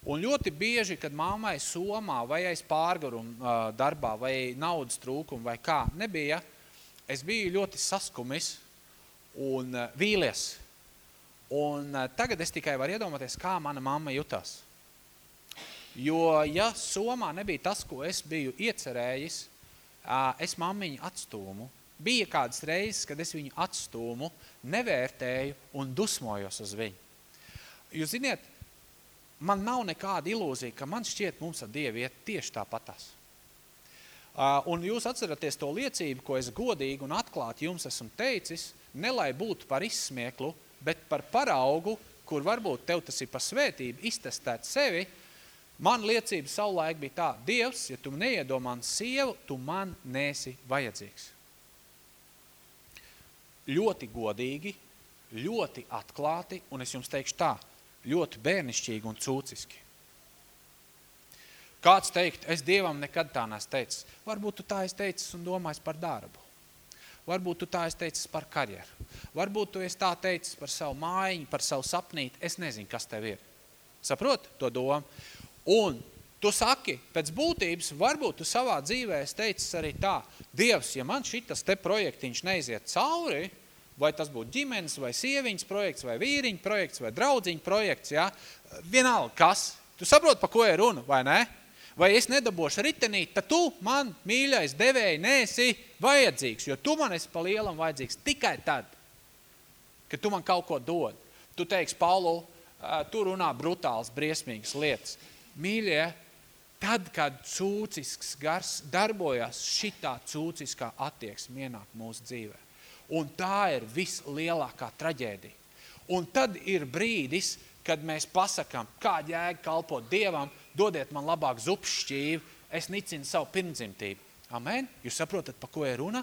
Un ļoti bieži, kad mammai somā vai aiz pārgarumu uh, darbā vai naudas trūkumu vai kā nebija, es biju ļoti saskumis un vīlies. Un tagad es tikai varu iedomāties, kā mana mamma jutās. Jo, ja somā nebija tas, ko es biju iecerējis, es mammiņu atstūmu. Bija kādas reizes, kad es viņu atstūmu, nevērtēju un dusmojos uz viņu. Jūs ziniet, man nav nekāda ilūzija, ka man šķiet mums ar Dievu iet tieši tāpatās. Uh, un jūs atceraties to liecību, ko es godīgi un atklāti jums esmu teicis, ne lai būtu par izsmieklu, bet par paraugu, kur varbūt tev tas ir par svētību, iztestēt sevi, man liecība savulaik bija tā, Dievs, ja tu neiedo man sievu, tu man nesi vajadzīgs. Ļoti godīgi, ļoti atklāti, un es jums teikšu tā, ļoti bērnišķīgi un cūciski. Kāds teikt, es Dievam nekad tā nesu teicis. Varbūt tu tā esi teicis un domājis par darbu. Varbūt tu tā esi teicis par karjeru. Varbūt tu esi tā teicis par savu mājiņu, par savu sapnīti. Es nezinu, kas tev ir. Saprot to domu? Un tu saki, pēc būtības, varbūt tu savā dzīvē esi teicis arī tā, Dievs, ja man šitas te projektiņš neiziet cauri, vai tas būtu ģimenes, vai sieviņas projekts, vai vīriņa projekts, vai draudziņa projekts, ja? vienalga kas. Tu saproti, pa ko ir runa, vai ne? Vai es nedabošu ritenīt, tad tu man, mīļais devēji, neesi vajadzīgs, jo tu man esi pa lielam vajadzīgs tikai tad, kad tu man kaut ko dod. Tu teiksi, Paulu, tu runā brutāls, briesmīgas lietas. Mīļie, tad, kad cūcisks gars darbojas, šitā cūciskā attieksme ienāk mūsu dzīvē. Un tā ir vislielākā traģēdija. Un tad ir brīdis, kad mēs pasakām, kā jēga kalpot Dievam, dodiet man labāk zupas šķīvi, es nicinu savu pirmdzimtību. Amen? Jūs saprotat, pa ko ir runa?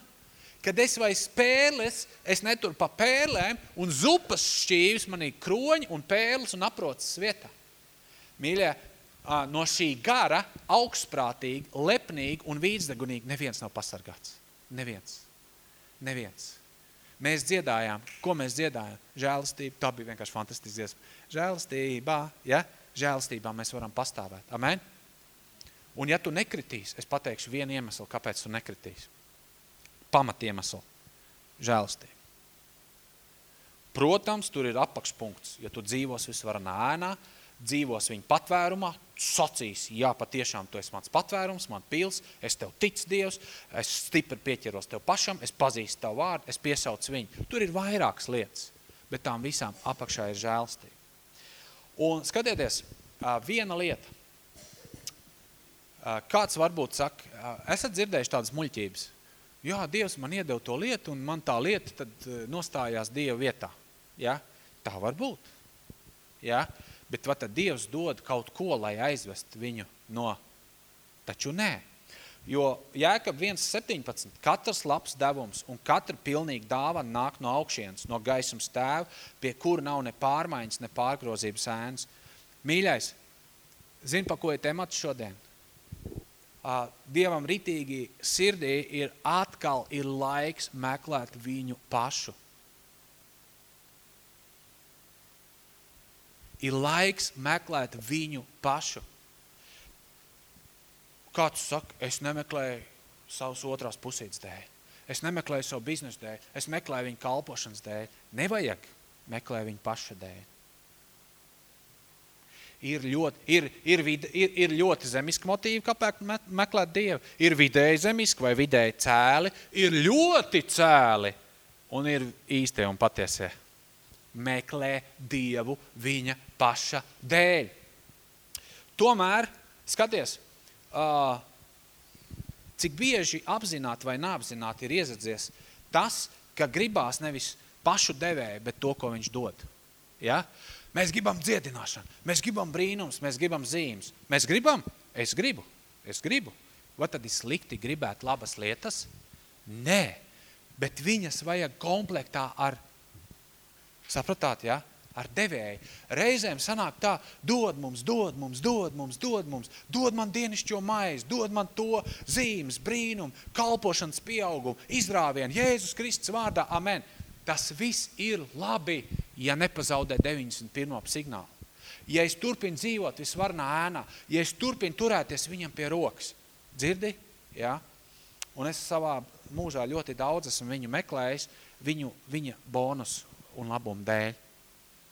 Kad es vai spēles, es neturu pa pērlēm un zupas šķīvis manī kroņi un pērles un aproces vietā. Mīļie, no šī gara augstprātīgi, lepnīgi un vīdzdegunīgi neviens nav pasargāts. Neviens. Neviens. Mēs dziedājām. Ko mēs dziedājām? Žēlistība. Tā bija vienkārši fantastisks dziesma. Žēlistībā, ja? Žēlistībā mēs varam pastāvēt. Amen? Un ja tu nekritīs, es pateikšu vienu iemeslu, kāpēc tu nekritīs. Pamat iemeslu. Žēlistība. Protams, tur ir apakšpunkts. Ja tu dzīvos visvaranā ēnā, dzīvos viņa patvērumā, sacīs, jā, patiešām tu esi mans patvērums, man pils, es tev tic Dievs, es stipri pieķeros tev pašam, es pazīstu tavu vārdu, es piesaucu viņu. Tur ir vairākas lietas, bet tām visām apakšā ir žēlistība. Un skatieties, viena lieta, Kāds varbūt saka, esat dzirdējuši tādas muļķības? Jā, Dievs man iedeva to lietu, un man tā lieta tad nostājās Dieva vietā. Ja? Tā var būt. Ja? Bet vai tad Dievs dod kaut ko, lai aizvest viņu no? Taču nē. Jo Jēkab 1.17, katrs labs devums un katra pilnīga dāvana nāk no augšienes, no gaisums tēva, pie kura nav ne pārmaiņas, ne pārgrozības ēnas. Mīļais, zini, pa ko ir temats šodien? Dievam ritīgi sirdī ir atkal ir laiks meklēt viņu pašu. Ir laiks meklēt viņu pašu. Kāds saka, es nemeklēju savus otrās pusītes dēļ. Es nemeklēju savu biznesu dēļ. Es meklēju viņu kalpošanas dēļ. Nevajag meklēt viņu paša dēļ ir ļoti, ir, ir, vide, ir, ir ļoti zemiski motīvi, kāpēc meklēt Dievu. Ir vidēji zemiski vai vidēji cēli, ir ļoti cēli un ir īstie un patiesie. Meklē Dievu viņa paša dēļ. Tomēr, skaties, uh, cik bieži apzināti vai neapzināti ir iezadzies tas, ka gribās nevis pašu devēju, bet to, ko viņš dod. Ja? Mēs gribam dziedināšanu, mēs gribam brīnums, mēs gribam zīmes. Mēs gribam? Es gribu, es gribu. Vai tad ir slikti gribēt labas lietas? Nē, bet viņas vajag komplektā ar, sapratāt, ja? ar devēju. Reizēm sanāk tā, dod mums, dod mums, dod mums, dod mums, dod man dienišķo maizi, dod man to zīmes, brīnumu, kalpošanas pieaugumu, izrāvienu, Jēzus Kristus vārdā, amen. Tas viss ir labi, ja nepazaudē 91. signālu. Ja es turpinu dzīvot visvarnā ēnā, ja es turpinu turēties viņam pie rokas, dzirdi? Ja? Un es savā mūžā ļoti daudz esmu viņu meklējis, viņu, viņa bonus un labumu dēļ.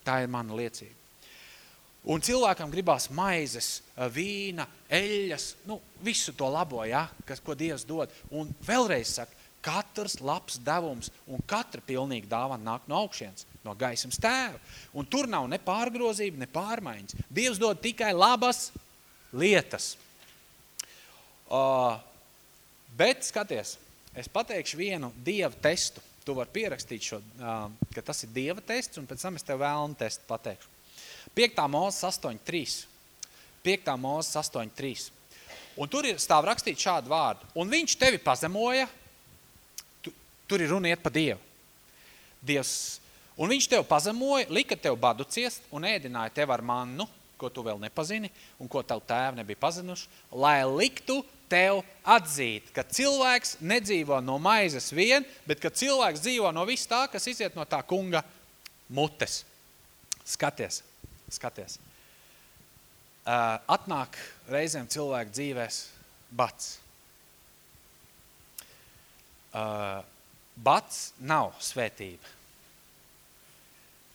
Tā ir mana liecība. Un cilvēkam gribās maizes, vīna, eļas, nu, visu to labo, ja, kas, ko Dievs dod. Un vēlreiz saka, katrs labs devums un katra pilnīga dāvana nāk no augšienes no gaismas tēva. Un tur nav ne pārgrozība, ne pārmaiņas. Dievs dod tikai labas lietas. Uh, bet, skaties, es pateikšu vienu Dieva testu. Tu vari pierakstīt šo, ka tas ir Dieva tests, un pēc tam es tev vēlnu testu pateikšu. 5. mūzes 8.3. 5. mūzes 8.3. Un tur ir stāv rakstīt šādu vārdu. Un viņš tevi pazemoja, tu, tur ir runa iet pa Dievu. Dievs Un viņš tev pazemoja, lika tev badu ciest un ēdināja tev ar mannu, ko tu vēl nepazini un ko tev tēvi nebija pazinuši, lai liktu tev atzīt, ka cilvēks nedzīvo no maizes vien, bet ka cilvēks dzīvo no viss tā, kas iziet no tā kunga mutes. Skaties, skaties. Uh, atnāk reizēm cilvēku dzīvēs bats. Uh, bats nav svētība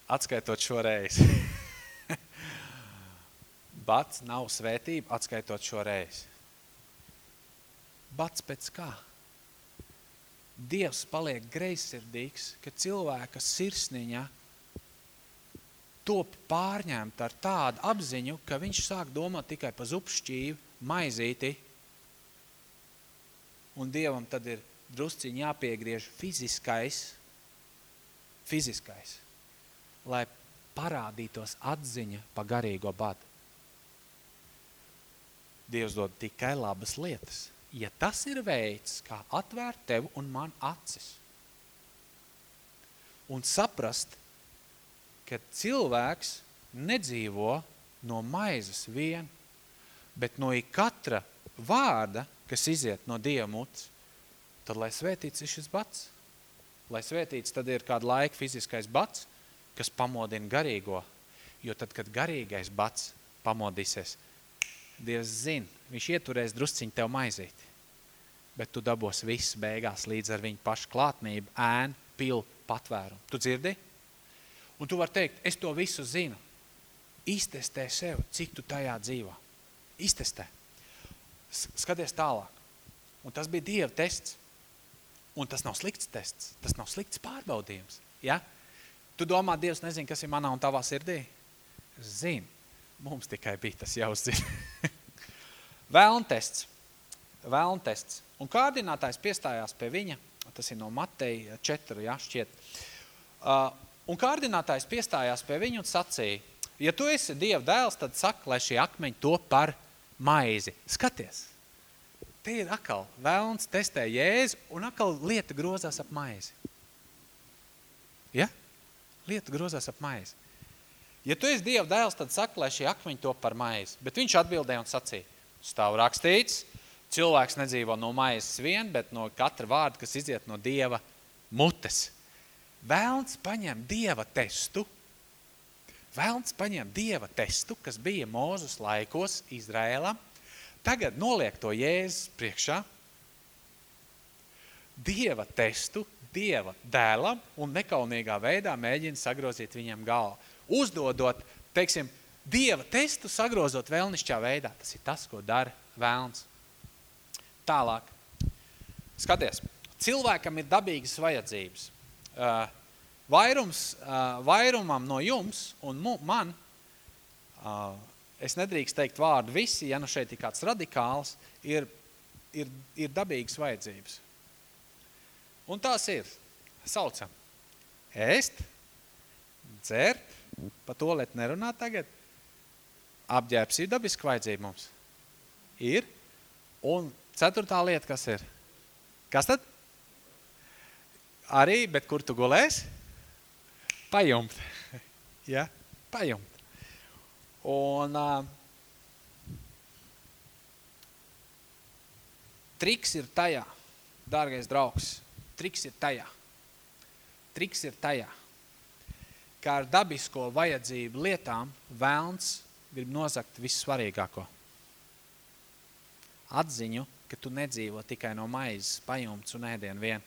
atskaitot šo reizi. Bats nav svētība, atskaitot šo reizi. Bats pēc kā? Dievs paliek greizsirdīgs, ka cilvēka sirsniņa top pārņemt ar tādu apziņu, ka viņš sāk domāt tikai pa zupšķīvi, maizīti, un Dievam tad ir drusciņi jāpiegriež fiziskais, fiziskais, lai parādītos atziņa pa garīgo badu. Dievs dod tikai labas lietas. Ja tas ir veids, kā atvērt tev un man acis, un saprast, ka cilvēks nedzīvo no maizes vien, bet no katra vārda, kas iziet no Dieva muts, tad lai svētīts ir šis bats. Lai svētīts tad ir kāda laika fiziskais bats, kas pamodina garīgo. Jo tad, kad garīgais bats pamodīsies, Dievs zina, viņš ieturēs drusciņu tev maizīti. Bet tu dabos viss beigās līdz ar viņu pašu klātnību, ēnu, pilu, patvērumu. Tu dzirdi? Un tu vari teikt, es to visu zinu. Iztestē sev, cik tu tajā dzīvo. Iztestē. Skaties tālāk. Un tas bija Dieva tests. Un tas nav slikts tests. Tas nav slikts pārbaudījums. Ja? Tu domā, Dievs nezin, kas ir manā un tavā sirdī? Zin. Mums tikai bija tas jāuzzina. Vēlntests. Vēlntests. Un kārdinātājs piestājās pie viņa, tas ir no Mateja 4, ja, šķiet. Uh, un kārdinātājs piestājās pie viņa un sacīja, ja tu esi Dieva dēls, tad saka, lai šie akmeņi to par maizi. Skaties, te ir akal vēlns testē jēzu un akal lieta grozās ap maizi. Ja? Lieta grozās ap maizi. Ja tu esi Dieva dēls, tad saka, lai šie akmeņi to par maizi. Bet viņš atbildēja un sacīja, stāv rakstīts, cilvēks nedzīvo no maizes vien, bet no katra vārda, kas iziet no Dieva mutes. Vēlns paņem Dieva testu, Vēlns paņem Dieva testu, kas bija Mūzus laikos Izrēlam, tagad noliek to Jēzus priekšā, Dieva testu, Dieva dēlam un nekaunīgā veidā mēģina sagrozīt viņam galvu. Uzdodot, teiksim, Dieva testu sagrozot vēlnišķā veidā. Tas ir tas, ko dara vēlns. Tālāk. Skaties, cilvēkam ir dabīgas vajadzības. Uh, Vairums, uh, vairumam no jums un mu, man, uh, es nedrīkst teikt vārdu visi, ja nu šeit ir kāds radikāls, ir, ir, ir dabīgas vajadzības. Un tās ir, saucam, ēst, dzert, pa to liet nerunāt tagad, apģērbs ir dabiska vajadzība mums. Ir. Un ceturtā lieta, kas ir? Kas tad? Arī, bet kur tu gulēsi? pajumt. ja? Pajumt. Un uh, triks ir tajā, dārgais draugs, triks ir tajā. Triks ir tajā, kā ar dabisko vajadzību lietām vēlns grib nozakt vissvarīgāko. Atziņu, ka tu nedzīvo tikai no maizes, pajumts un ēdien vien.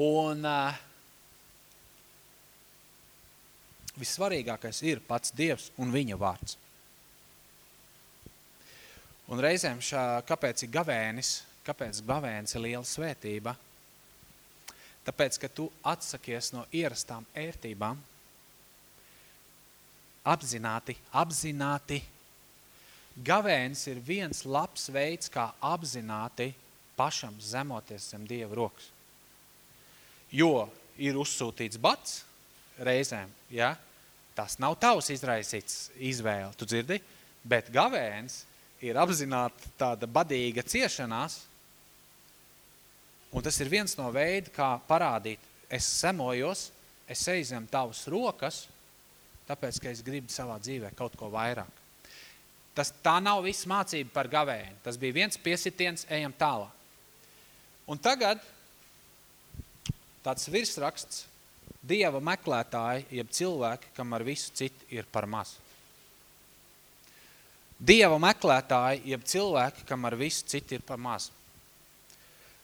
Un uh, vissvarīgākais ir pats Dievs un viņa vārds. Un reizēm šā, kāpēc ir gavēnis, kāpēc gavēnis ir liela svētība? Tāpēc, ka tu atsakies no ierastām ērtībām, apzināti, apzināti. Gavēnis ir viens labs veids, kā apzināti pašam zemoties zem Dieva rokas jo ir uzsūtīts bats reizēm, ja? tas nav tavs izraisīts izvēle, tu dzirdi, bet gavēns ir apzināti tāda badīga ciešanās, un tas ir viens no veidi, kā parādīt, es semojos, es eju zem tavas rokas, tāpēc, ka es gribu savā dzīvē kaut ko vairāk. Tas, tā nav viss mācība par gavēni. Tas bija viens piesitiens, ejam tālāk. Un tagad tāds virsraksts Dieva meklētāji, jeb cilvēki, kam ar visu citu ir par maz. Dieva meklētāji, jeb cilvēki, kam ar visu citu ir par maz.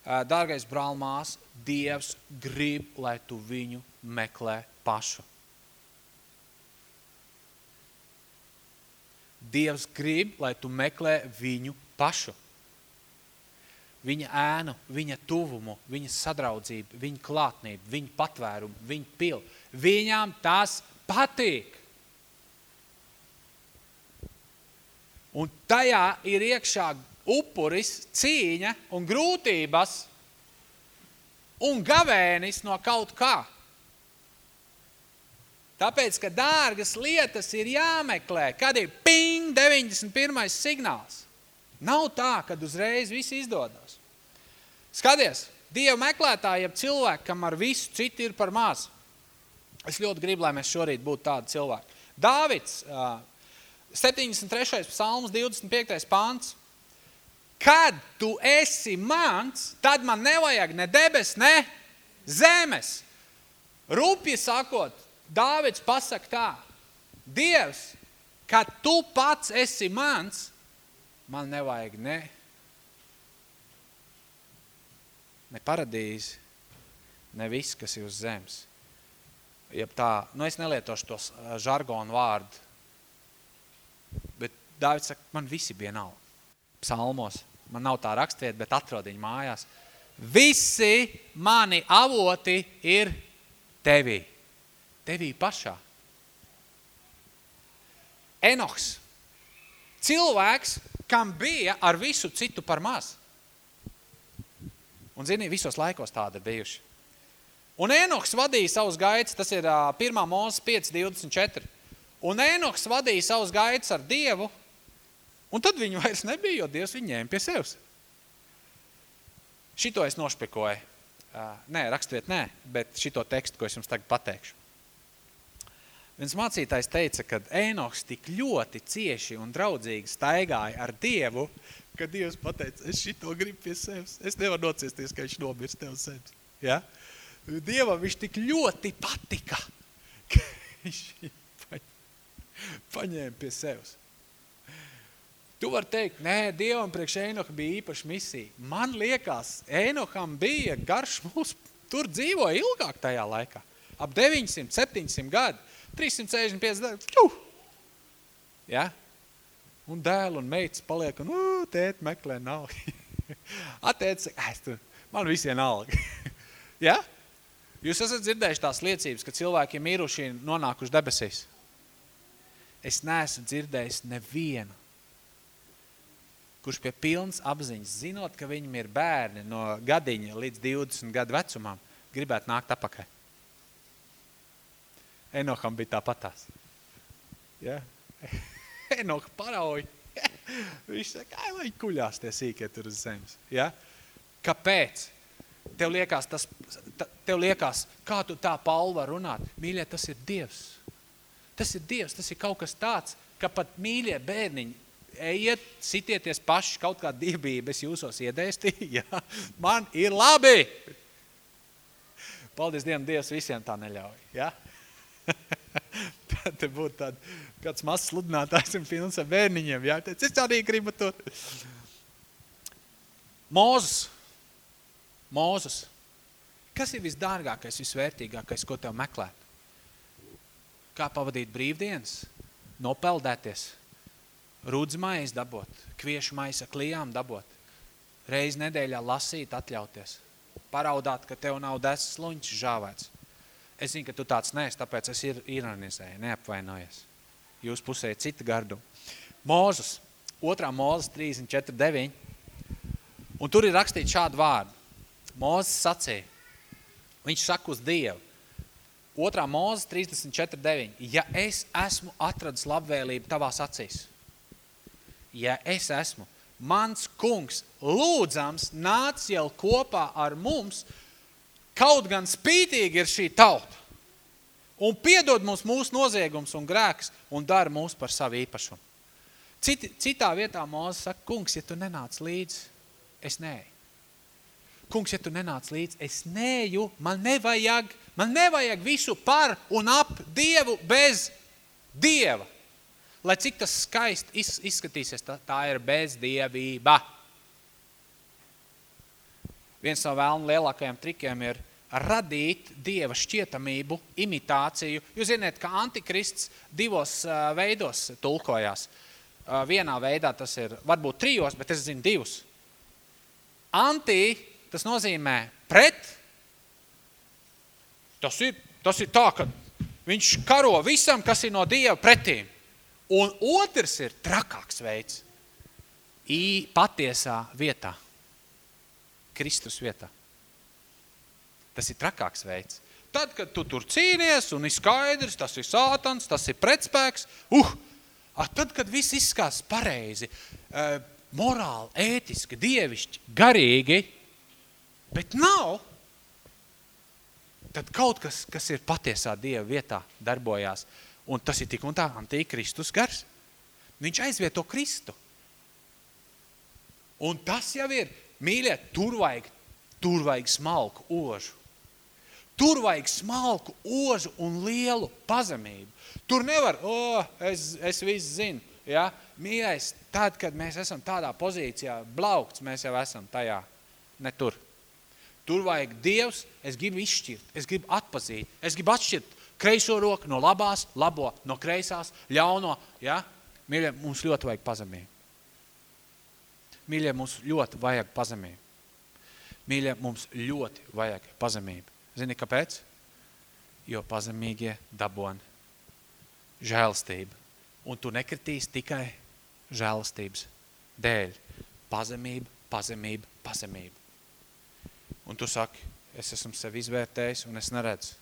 Dārgais brālmās, Dievs grib, lai tu viņu meklē pašu. Dievs grib, lai tu meklē viņu pašu. viņa ēnu, viņa tuvumu, viņa sadraudzību, viņa klātnību, viņa patvērumu, viņa pilu. Viņām tas patīk. Un tajā ir iekšā upuris, cīņa un grūtības un gavēnis no kaut kā. Tāpēc, ka dārgas lietas ir jāmeklē, kad ir ping 91. signāls. Nav tā, kad uzreiz viss izdodas. Skaties, Dieva meklētājiem cilvēkam ar visu citu ir par maz. Es ļoti gribu, lai mēs šorīt būtu tādi cilvēki. Dāvids, 73. psalms, 25. pāns. Kad tu esi mans, tad man nevajag ne debes, ne zemes. Rūpji sakot, Dāvids pasaka tā, Dievs, kad tu pats esi mans, man nevajag ne, ne paradīzi, ne viss, kas ir uz zemes. Jeb tā, nu es nelietošu tos žargonu vārdu, bet Dāvids saka, man visi bija nav. Psalmos, man nav tā rakstvieta, bet atrod viņu mājās. Visi mani avoti ir tevī. Tevī pašā. Enoks. Cilvēks, kam bija ar visu citu par maz. Un zini, visos laikos tāda bijuši. Un Enoks vadīja savus gaitas, tas ir 1. mūzes 5.24. Un Enoks vadīja savus gaitas ar Dievu, un tad viņu vairs nebija, jo Dievs viņu ņēma pie sevis. Šito es nošpikoju. Nē, rakstviet nē, bet šito tekstu, ko es jums tagad pateikšu. Viens mācītājs teica, ka Ēnoks tik ļoti cieši un draudzīgi staigāja ar Dievu, ka Dievs pateica, es šito gribu pie sevis. Es nevaru nociesties, ka viņš nomirst tev sevis. Ja? Dievam viņš tik ļoti patika, ka viņš paņēma pie sevis. Tu vari teikt, nē, Dievam priekš Ēnoka bija īpaša misija. Man liekas, Ēnokam bija garš mūs, tur dzīvoja ilgāk tajā laikā. Ap 900, 700 gadu. 365 dienas. Ja? Un dēl un meitas paliek, un uh, tēt meklē nav. Atēc es tur, man visiem alga. ja? Jūs esat dzirdējuši tās liecības, ka cilvēki miruši nonākuši debesīs. Es neesmu dzirdējis nevienu, kurš pie pilnas apziņas, zinot, ka viņam ir bērni no gadiņa līdz 20 gadu vecumam, gribētu nākt apakai. Enoham bija tāpatās. Ja? Enoha parauj. Viņš saka, ai, lai kuļās tie sīkie tur uz zemes. Ja? Kāpēc? Tev liekas, tas, tev liekas, kā tu tā palva runāt? Mīļie, tas ir Dievs. Tas ir Dievs, tas ir kaut kas tāds, ka pat mīļie bērniņi, ejiet, sitieties paši kaut kā dievība, es jūsos iedēstī, ja? man ir labi. Paldies Dievam, Dievs visiem tā neļauj. Ja? Tad būtu tāda, kāds mazs sludinātājs un ar bērniņiem. Jā, teic, es arī gribu tur. Mūzus. Mūzus. Kas ir visdārgākais, visvērtīgākais, ko tev meklēt? Kā pavadīt brīvdienas? Nopeldēties. Rūdz maiz dabot. Kviešu maisa klijām dabot. Reiz nedēļā lasīt, atļauties. Paraudāt, ka tev nav desas luņķis žāvēts Es zinu, ka tu tāds neesi, tāpēc es ir ironizēju, neapvainojies. Jūs pusē ir cita garduma. Mūzus, otrā mūzes 34.9. Un tur ir rakstīts šādu vārdu. Mūzes sacīja. Viņš saka uz Dievu. Otrā mūzes 34.9. Ja es esmu atradis labvēlību tavās acīs, ja es esmu, mans kungs lūdzams nāc jau kopā ar mums, Kaut gan spītīgi ir šī tauta un piedod mums mūsu noziegums un grēks un dara mūs par savu īpašumu. Citi, citā vietā Mūzes saka, kungs, ja tu nenāc līdzi, es neeju. Kungs, ja tu nenāc līdzi, es neju, man nevajag, man nevajag visu par un ap Dievu bez Dieva. Lai cik tas skaisti izskatīsies, tā, tā ir bezdievība. Viens no vēlnu lielākajiem trikiem ir radīt dieva šķietamību, imitāciju. Jūs zināt, ka antikrists divos veidos tulkojās. Vienā veidā tas ir, varbūt trijos, bet es zinu divus. Antī, tas nozīmē pret. Tas ir, tas ir tā, ka viņš karo visam, kas ir no Dieva pretīm. Un otrs ir trakāks veids. I patiesā vietā. Kristus vietā. Tas ir trakāks veids. Tad, kad tu tur cīnies un ir skaidrs, tas ir sātans, tas ir pretspēks, uh, tad, kad viss izskās pareizi, uh, morāli, ētiski, dievišķi, garīgi, bet nav, tad kaut kas, kas ir patiesā Dieva vietā, darbojās. Un tas ir tik un tā antikristus gars. Viņš aizvieto Kristu. Un tas jau ir, mīļie, tur vajag, tur vajag smalku ožu. Tur vajag smalku ožu un lielu pazemību. Tur nevar, o, oh, es, es visu zinu. Ja? Mīļais, tad, kad mēs esam tādā pozīcijā, blaukts, mēs jau esam tajā, ne tur. Tur vajag Dievs, es gribu izšķirt, es gribu atpazīt, es gribu atšķirt kreiso roku no labās, labo no kreisās, ļauno, ja? Mīļie, mums ļoti vajag pazemību. Mīļie, mums ļoti vajag pazemību. Mīļie, mums ļoti vajag pazemību. Zini, kāpēc? Jo pazemīgie dabon žēlstību. Un tu nekritīs tikai žēlstības dēļ. Pazemība, pazemība, pazemība. Un tu saki, es esmu sevi izvērtējis un es neredzu,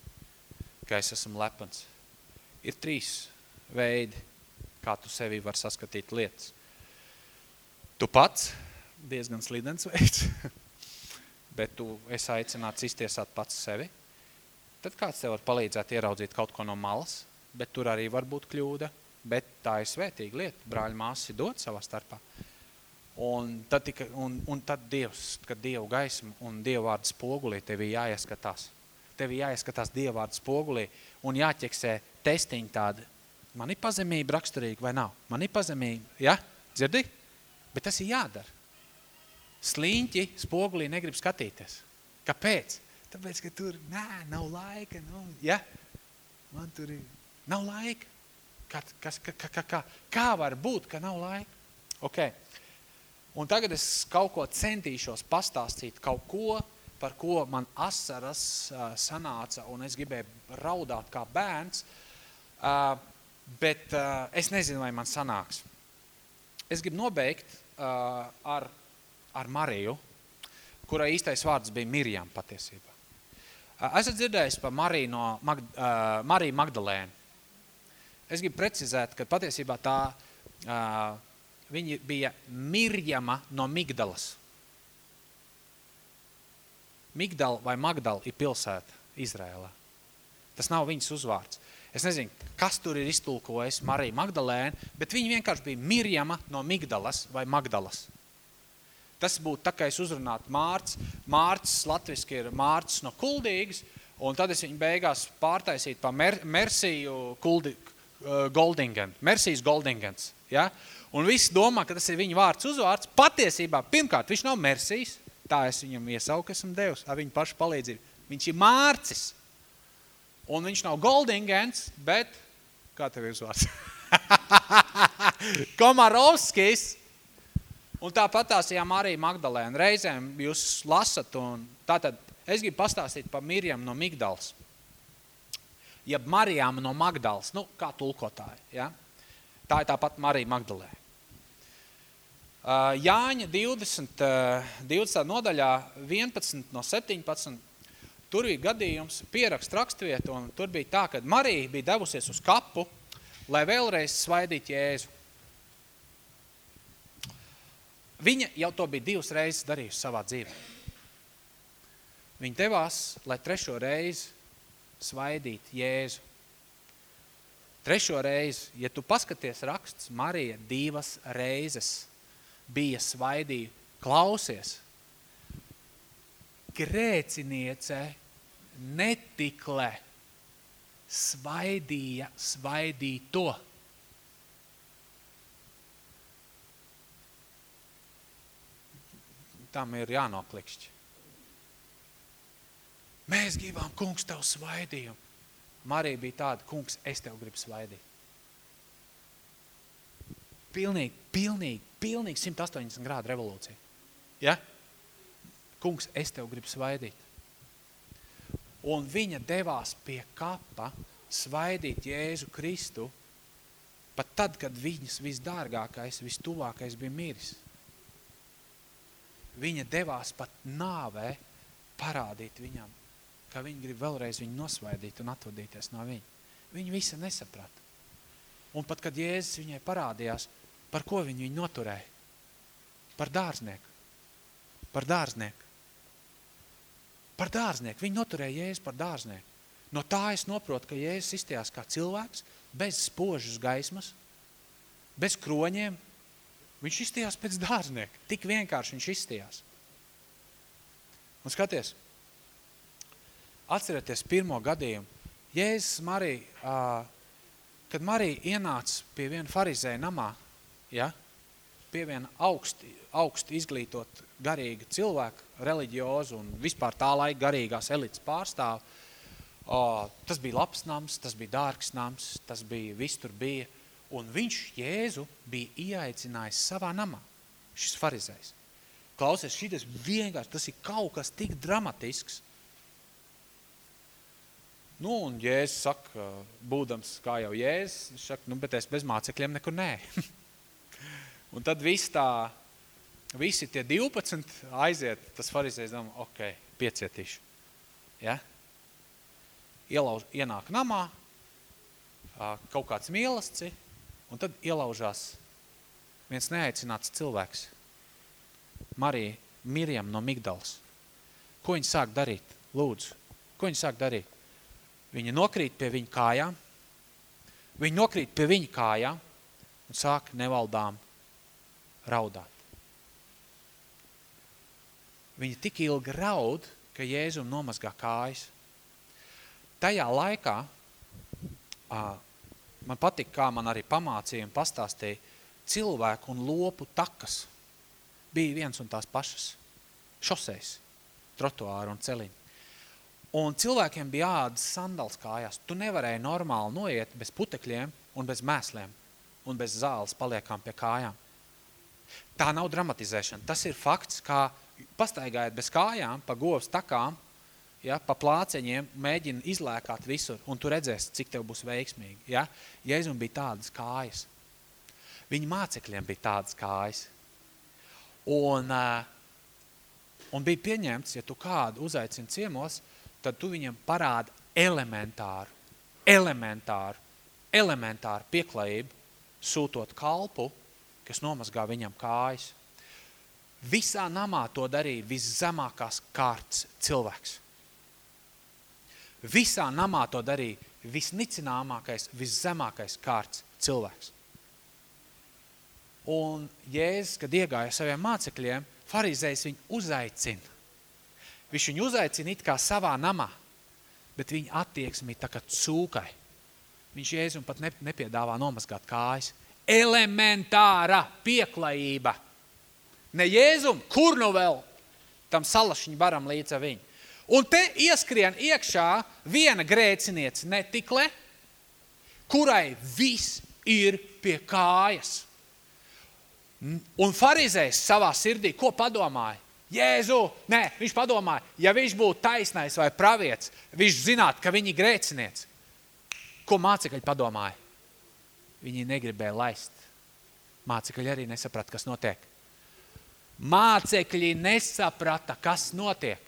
ka es esmu lepns. Ir trīs veidi, kā tu sevi var saskatīt lietas. Tu pats, diezgan slidens veids, bet tu esi aicināts iztiesāt pats sevi. Tad kāds tev var palīdzēt ieraudzīt kaut ko no malas, bet tur arī var būt kļūda, bet tā ir svētīga lieta. Brāļa māsas dot savā starpā. Un tad, tika, un, un tad Dievs, kad Dievu gaismu un Dievu vārdu spogulī tev ir jāieskatās. Tev ir jāieskatās Dievu vārdu spogulī un jāķeksē testiņi tādi. Man ir pazemība raksturīga vai nav? Man ir pazemība, ja? Dzirdi? Bet tas ir jādara. Sliņķi spogulī negrib skatīties. Kāpēc? Tāpēc, ka tur, nē, nav laika, nu, ja? Man tur ir, nav laika. Kā, kas, kā, kā, kā, kā var būt, ka nav laika? Okay. Un tagad es kaut ko centīšos pastāstīt, kaut ko, par ko man asaras uh, sanāca, un es gribēju raudāt kā bērns, uh, bet uh, es nezinu, vai man sanāks. Es gribu nobeigt uh, ar, ar Mariju, kurai īstais vārds bija Mirjam patiesībā. Uh, esat dzirdējis par Mariju, no Mag, uh, Mariju Magdalēnu. Es gribu precizēt, ka patiesībā tā uh, Viņa bija Mirjama no Migdalas. Migdala vai Magdala ir pilsēta Izrēlā. Tas nav viņas uzvārds. Es nezinu, kas tur ir iztulkojis Marija Magdalēna, bet viņa vienkārši bija Mirjama no Migdalas vai Magdalas. Tas būtu tā, kā es uzrunātu Mārts. Mārts latviski ir Mārts no Kuldīgas, un tad es viņu beigās pārtaisītu pa Mer Mersiju Kuldi, uh, Goldingen. Mersijas Goldingens. Ja? Un viss domā, ka tas ir viņa vārds uzvārds. Patiesībā, pirmkārt, viņš nav Mersijs. Tā es viņam iesauku, esmu devis ar viņu pašu palīdzību. Viņš ir Mārcis. Un viņš nav Goldingens, bet, kā tev ir uzvārds? Komarovskis. Un tāpat tās jā, Marija Magdalēna. Reizēm jūs lasat, un tātad es gribu pastāstīt par Mirjam no Migdals. Jeb Marijām no Magdals, nu, kā tulkotāji, ja? Tā ir tāpat Marija Magdalēna. Jāņa 20, 20. nodaļā 11 no 17, tur bija gadījums pierakst rakstvietu, un tur bija tā, ka Marija bija devusies uz kapu, lai vēlreiz svaidītu Jēzu. Viņa jau to bija divas reizes darījusi savā dzīvē. Viņa devās, lai trešo reizi svaidītu Jēzu. Trešo reizi, ja tu paskaties raksts, Marija divas reizes bija svaidīja, klausies, grēciniece netikle svaidīja svaidīto. Tam ir jānoklikšķi. Mēs gribam, kungs, tev svaidījumu. Marija bija tāda, kungs, es tev gribu svaidīt. Pilnīgi, pilnīgi, pilnīgi 180 grādu revolūcija. Ja? Kungs, es tev gribu svaidīt. Un viņa devās pie kapa svaidīt Jēzu Kristu, pat tad, kad viņas visdārgākais, vistuvākais bija miris. Viņa devās pat nāvē parādīt viņam, ka viņa grib vēlreiz viņu nosvaidīt un atvadīties no viņa. Viņa visa nesaprata. Un pat, kad Jēzus viņai parādījās, par ko viņu viņu noturēja? Par dārznieku. Par dārznieku. Par dārznieku. Viņi noturēja Jēzus par dārznieku. No tā es noprotu, ka Jēzus izstījās kā cilvēks, bez spožas gaismas, bez kroņiem. Viņš izstījās pēc dārznieka. Tik vienkārši viņš izstījās. Un skaties, atcerieties pirmo gadījumu. Jēzus Marija, kad Marija ienāca pie viena farizēja namā, ja, pie viena augsti, augsti izglītot garīga cilvēka, reliģiozu un vispār tā laika garīgās elites pārstāvu, O, tas bija labs nams, tas bija dārgs nams, tas bija, viss tur bija. Un viņš Jēzu bija ieaicinājis savā namā, šis farizējs. Klausies, šitas vienkārši, tas ir kaut kas tik dramatisks. Nu, un Jēzus saka, būdams kā jau Jēzus, viņš saka, nu, bet es bez mācekļiem nekur nē. un tad viss tā, visi tie 12 aiziet, tas farizējs domā, ok, piecietīšu. Ja? ielauž, ienāk namā, kaut kāds mīlesci, un tad ielaužās viens neaicināts cilvēks. Marija Mirjam no Migdals. Ko viņa sāk darīt? Lūdzu, ko viņa sāk darīt? Viņa nokrīt pie viņa kājām, viņa nokrīt pie viņa kājām un sāk nevaldām raudāt. Viņa tik ilgi raud, ka Jēzum nomazgā kājas tajā laikā man patika, kā man arī pamācīja un pastāstīja, cilvēku un lopu takas bija viens un tās pašas. Šoseis, trotuāri un celiņi. Un cilvēkiem bija ādas sandals kājās. Tu nevarēji normāli noiet bez putekļiem un bez mēsliem un bez zāles paliekām pie kājām. Tā nav dramatizēšana. Tas ir fakts, kā pastaigājot bez kājām pa govs takām, ja, pa plāceņiem mēģina izlēkāt visur, un tu redzēsi, cik tev būs veiksmīgi. Ja? Jēzum bija tādas kājas. Viņa mācekļiem bija tādas kājas. Un, un bija pieņemts, ja tu kādu uzaicini ciemos, tad tu viņam parāda elementāru, elementāru, elementāru pieklājību, sūtot kalpu, kas nomazgā viņam kājas. Visā namā to darīja viszemākās kārtas cilvēks. Visā namā to darīja visnicināmākais, viszemākais kārts cilvēks. Un Jēzus, kad iegāja saviem mācekļiem, farizējs viņu uzaicina. Viņš viņu uzaicina it kā savā namā, bet viņa attieksmi tā kā cūkai. Viņš Jēzum pat nepiedāvā nomazgāt kājas. Elementāra pieklājība. Ne Jēzum, kur nu vēl tam salašiņu varam līdz viņu. Un te ieskrien iekšā viena grēciniece netikle, kurai viss ir pie kājas. Un farizējs savā sirdī, ko padomāja? Jēzu, nē, viņš padomāja, ja viņš būtu taisnais vai pravietis, viņš zinātu, ka viņi grēciniec. Ko mācekļi padomāja? Viņi negribēja laist. Mācekļi arī nesaprata, kas notiek. Mācekļi nesaprata, kas notiek.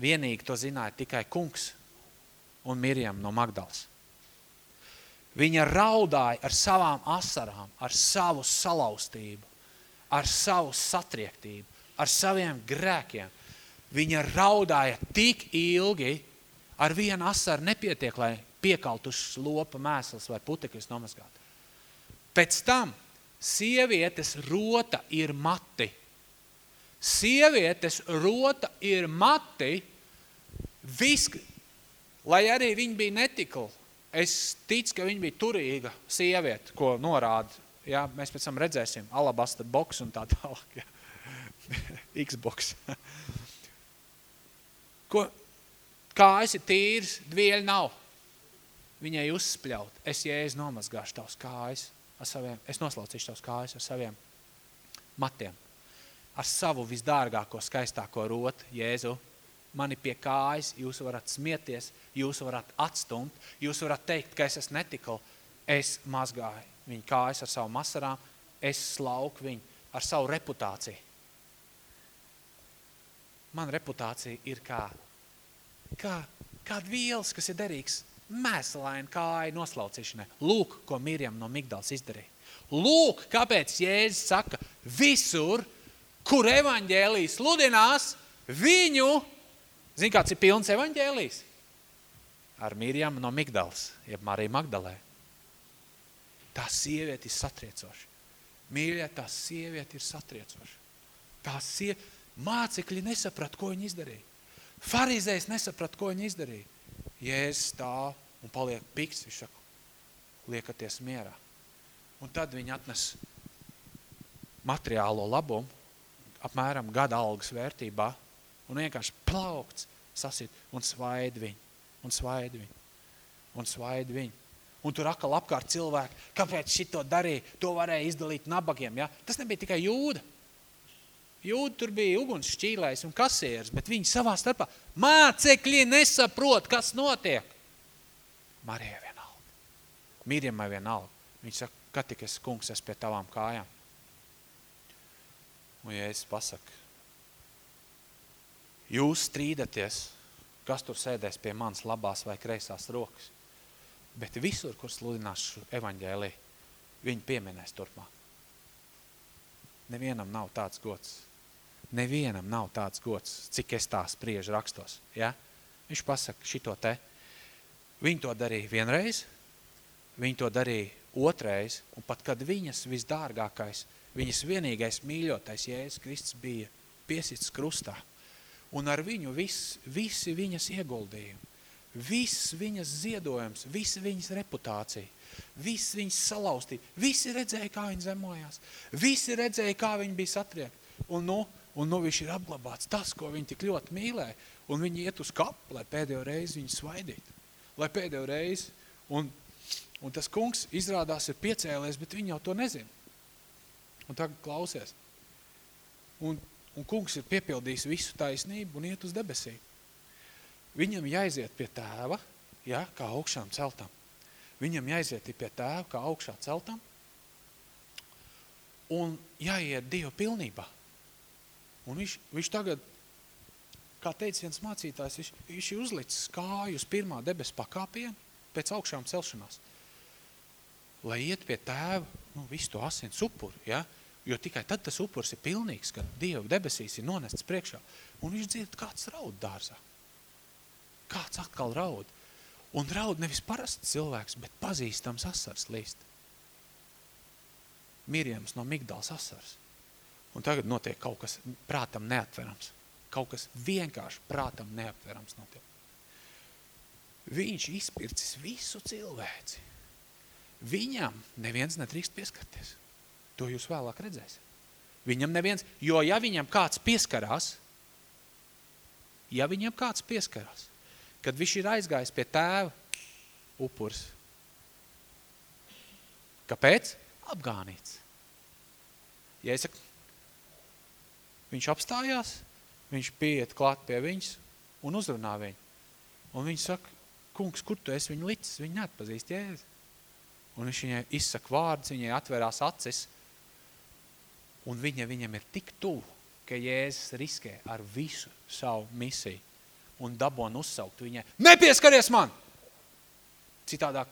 Vienīgi to zināja tikai kungs un Mirjam no Magdals. Viņa raudāja ar savām asarām, ar savu salaustību, ar savu satriektību, ar saviem grēkiem. Viņa raudāja tik ilgi, ar vienu asaru nepietiek, lai piekaltušas lopa mēsls vai putekļus nomazgāt. Pēc tam sievietes rota ir mati. Sievietes rota ir mati, Viss, lai arī viņa bija netikla, es ticu, ka viņa bija turīga sieviete, ko norāda. Ja, mēs pēc tam redzēsim alabasta boks un tā tālāk. Ja. Xbox. ko, kājas ir tīrs, dvieļi nav. Viņai uzspļaut. Es jēzu nomazgāšu tavs kājas ar saviem, es noslaucīšu tavs kājas ar saviem matiem. ar savu visdārgāko, skaistāko rotu, Jēzu, mani pie kājas, jūs varat smieties, jūs varat atstumt, jūs varat teikt, ka es esmu netikl, es mazgāju viņu kājas ar savu masarām, es slauku viņu ar savu reputāciju. Man reputācija ir kā, kā kāda vielas, kas ir derīgs mēselaina kāja noslaucīšanai. Lūk, ko Mirjam no Migdals izdarīja. Lūk, kāpēc Jēzus saka, visur, kur evaņģēlijas sludinās, viņu, zin kāds ir pilns evaņģēlijas? Ar Mirjam no Migdals, jeb Marija Magdalē. Tā sieviete ir satriecoša. Mīļie, tā sieviete ir satriecoša. Tā sieviete, mācekļi nesaprat, ko viņa izdarīja. Farizējs nesaprat, ko viņa izdarīja. Jēzus stāv un paliek piks, viņš saka, liekaties mierā. Un tad viņi atnes materiālo labumu, apmēram gada algas vērtībā, un vienkārši plaukts sasit un svaid viņu, un svaid viņu, un svaid viņu. Un tur atkal apkārt cilvēki, kāpēc šito darīja, to varēja izdalīt nabagiem. Ja? Tas nebija tikai jūda. Jūda tur bija uguns šķīlējs un kasieris, bet viņi savā starpā mācekļi nesaprot, kas notiek. Marijai vienalga. Mīrjamai vienalga. Viņa saka, kad tik es kungs es pie tavām kājām. Un ja es pasaku, jūs strīdaties, kas tur sēdēs pie manas labās vai kreisās rokas. Bet visur, kur sludinās šo evaņģēlī, viņi pieminēs turpmāk. Nevienam nav tāds gods. Nevienam nav tāds gods, cik es tā spriežu rakstos. Ja? Viņš pasaka šito te. Viņi to darīja vienreiz, viņi to darīja otrais, un pat kad viņas visdārgākais, viņas vienīgais mīļotais Jēzus Kristus bija piesits krustā, un ar viņu vis, visi viņas ieguldījumi, viss viņas ziedojums, visa viņas reputācija, viss viņas salaustība, visi redzēja, kā viņi zemojās, visi redzēja, kā viņi bija satriekti. Un nu, un nu viņš ir apglabāts tas, ko viņi tik ļoti mīlēja, un viņi iet uz kapu, lai pēdējo reizi viņu svaidītu. Lai pēdējo reizi, un, un tas kungs izrādās ir piecēlies, bet viņi jau to nezina. Un tagad klausies. Un, un kungs ir piepildījis visu taisnību un iet uz debesīm. Viņam jāiziet pie tēva, ja, kā augšām celtam. Viņam jāiziet pie tēva, kā augšā celtam. Un jāiet Dievu pilnībā. Un viņš, viņš tagad, kā teica viens mācītājs, viņš, viņš ir uzlicis kāju uz pirmā debes pakāpienu pēc augšām celšanās. Lai iet pie tēva, nu, visu to asins upuru, ja? jo tikai tad tas upurs ir pilnīgs, kad Dieva debesīs ir nonests priekšā. Un viņš dzird, kāds raud dārzā. Kāds atkal raud. Un raud nevis parasts cilvēks, bet pazīstams asars līst. Mirjams no Migdals asars. Un tagad notiek kaut kas prātam neatverams. Kaut kas vienkārši prātam neaptverams notiek. Viņš izpircis visu cilvēci. Viņam neviens nedrīkst pieskarties. To jūs vēlāk redzēsiet. Viņam neviens, jo ja viņam kāds pieskarās, ja viņam kāds pieskarās, kad viņš ir aizgājis pie tēva upurs. Kāpēc? Apgānīts. Ja es saku, Viņš apstājās, viņš pieiet klāt pie viņas un uzrunā viņu. Un viņš saka, kungs, kur tu esi viņu licis? Viņa neatpazīst jēzi. Un viņš viņai izsaka vārdus, viņai atverās acis, un viņa viņam ir tik tuvu, ka Jēzus riskē ar visu savu misiju un dabon uzsaukt viņai, nepieskaries man! Citādāk,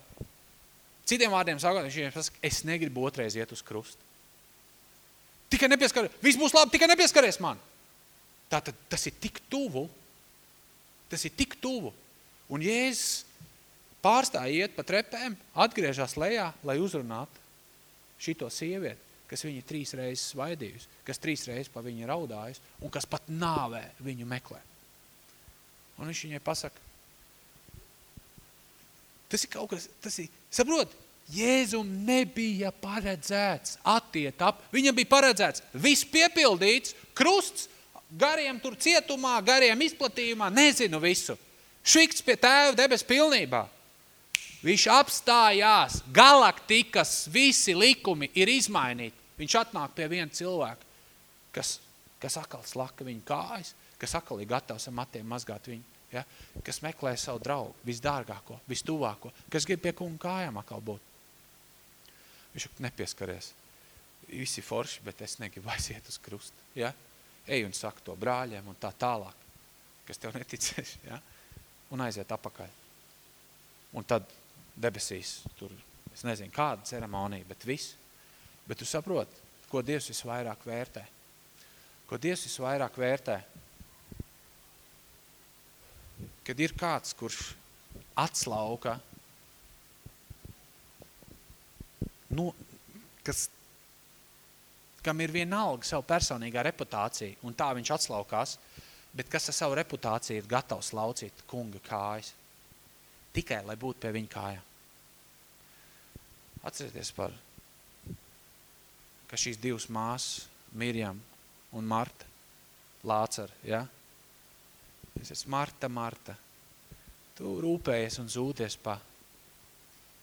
citiem vārdiem sakot, viņš viņai pasaka, es negribu otrais iet uz krustu. Tikai nepieskaries. Viss būs labi, tikai nepieskaries man. Tātad tas ir tik tuvu. Tas ir tik tuvu. Un Jēzus pārstāja iet pa trepēm, atgriežas lejā, lai uzrunātu šito sievieti, kas viņu trīs reizes svaidījusi, kas trīs reizes pa viņu raudājusi un kas pat nāvē viņu meklē. Un viņš viņai pasaka, tas ir kaut kas, tas ir, saprot, Jēzum nebija paredzēts attiet ap. Viņam bija paredzēts viss piepildīts, krusts, gariem tur cietumā, gariem izplatījumā, nezinu visu. Šikts pie tēva debes pilnībā. Viņš apstājās, galaktikas, visi likumi ir izmainīti. Viņš atnāk pie viena cilvēka, kas kas atkal slaka viņu kājas, kas atkal ir gatavs ar matiem mazgāt viņu, ja? kas meklē savu draugu, visdārgāko, vistuvāko, kas grib pie kunga kājām atkal būt. Viņš nepieskaries. Visi forši, bet es negribu aiziet uz krustu. Ja? Ej un saka to brāļiem un tā tālāk, kas tev neticēs. Ja? Un aiziet apakaļ. Un tad debesīs tur, es nezinu, kāda ceremonija, bet viss. Bet tu saproti, ko Dievs visvairāk vērtē. Ko Dievs visvairāk vērtē. Kad ir kāds, kurš atslauka, nu, kas, kam ir vienalga savu personīgā reputācija, un tā viņš atslaukās, bet kas ar savu reputāciju ir gatavs laucīt kunga kājas. Tikai, lai būtu pie viņa kājām. Atcerieties par, ka šīs divas māsas, Mirjam un Marta, Lācar, ja? Es esmu Marta, Marta. Tu rūpējies un zūties pa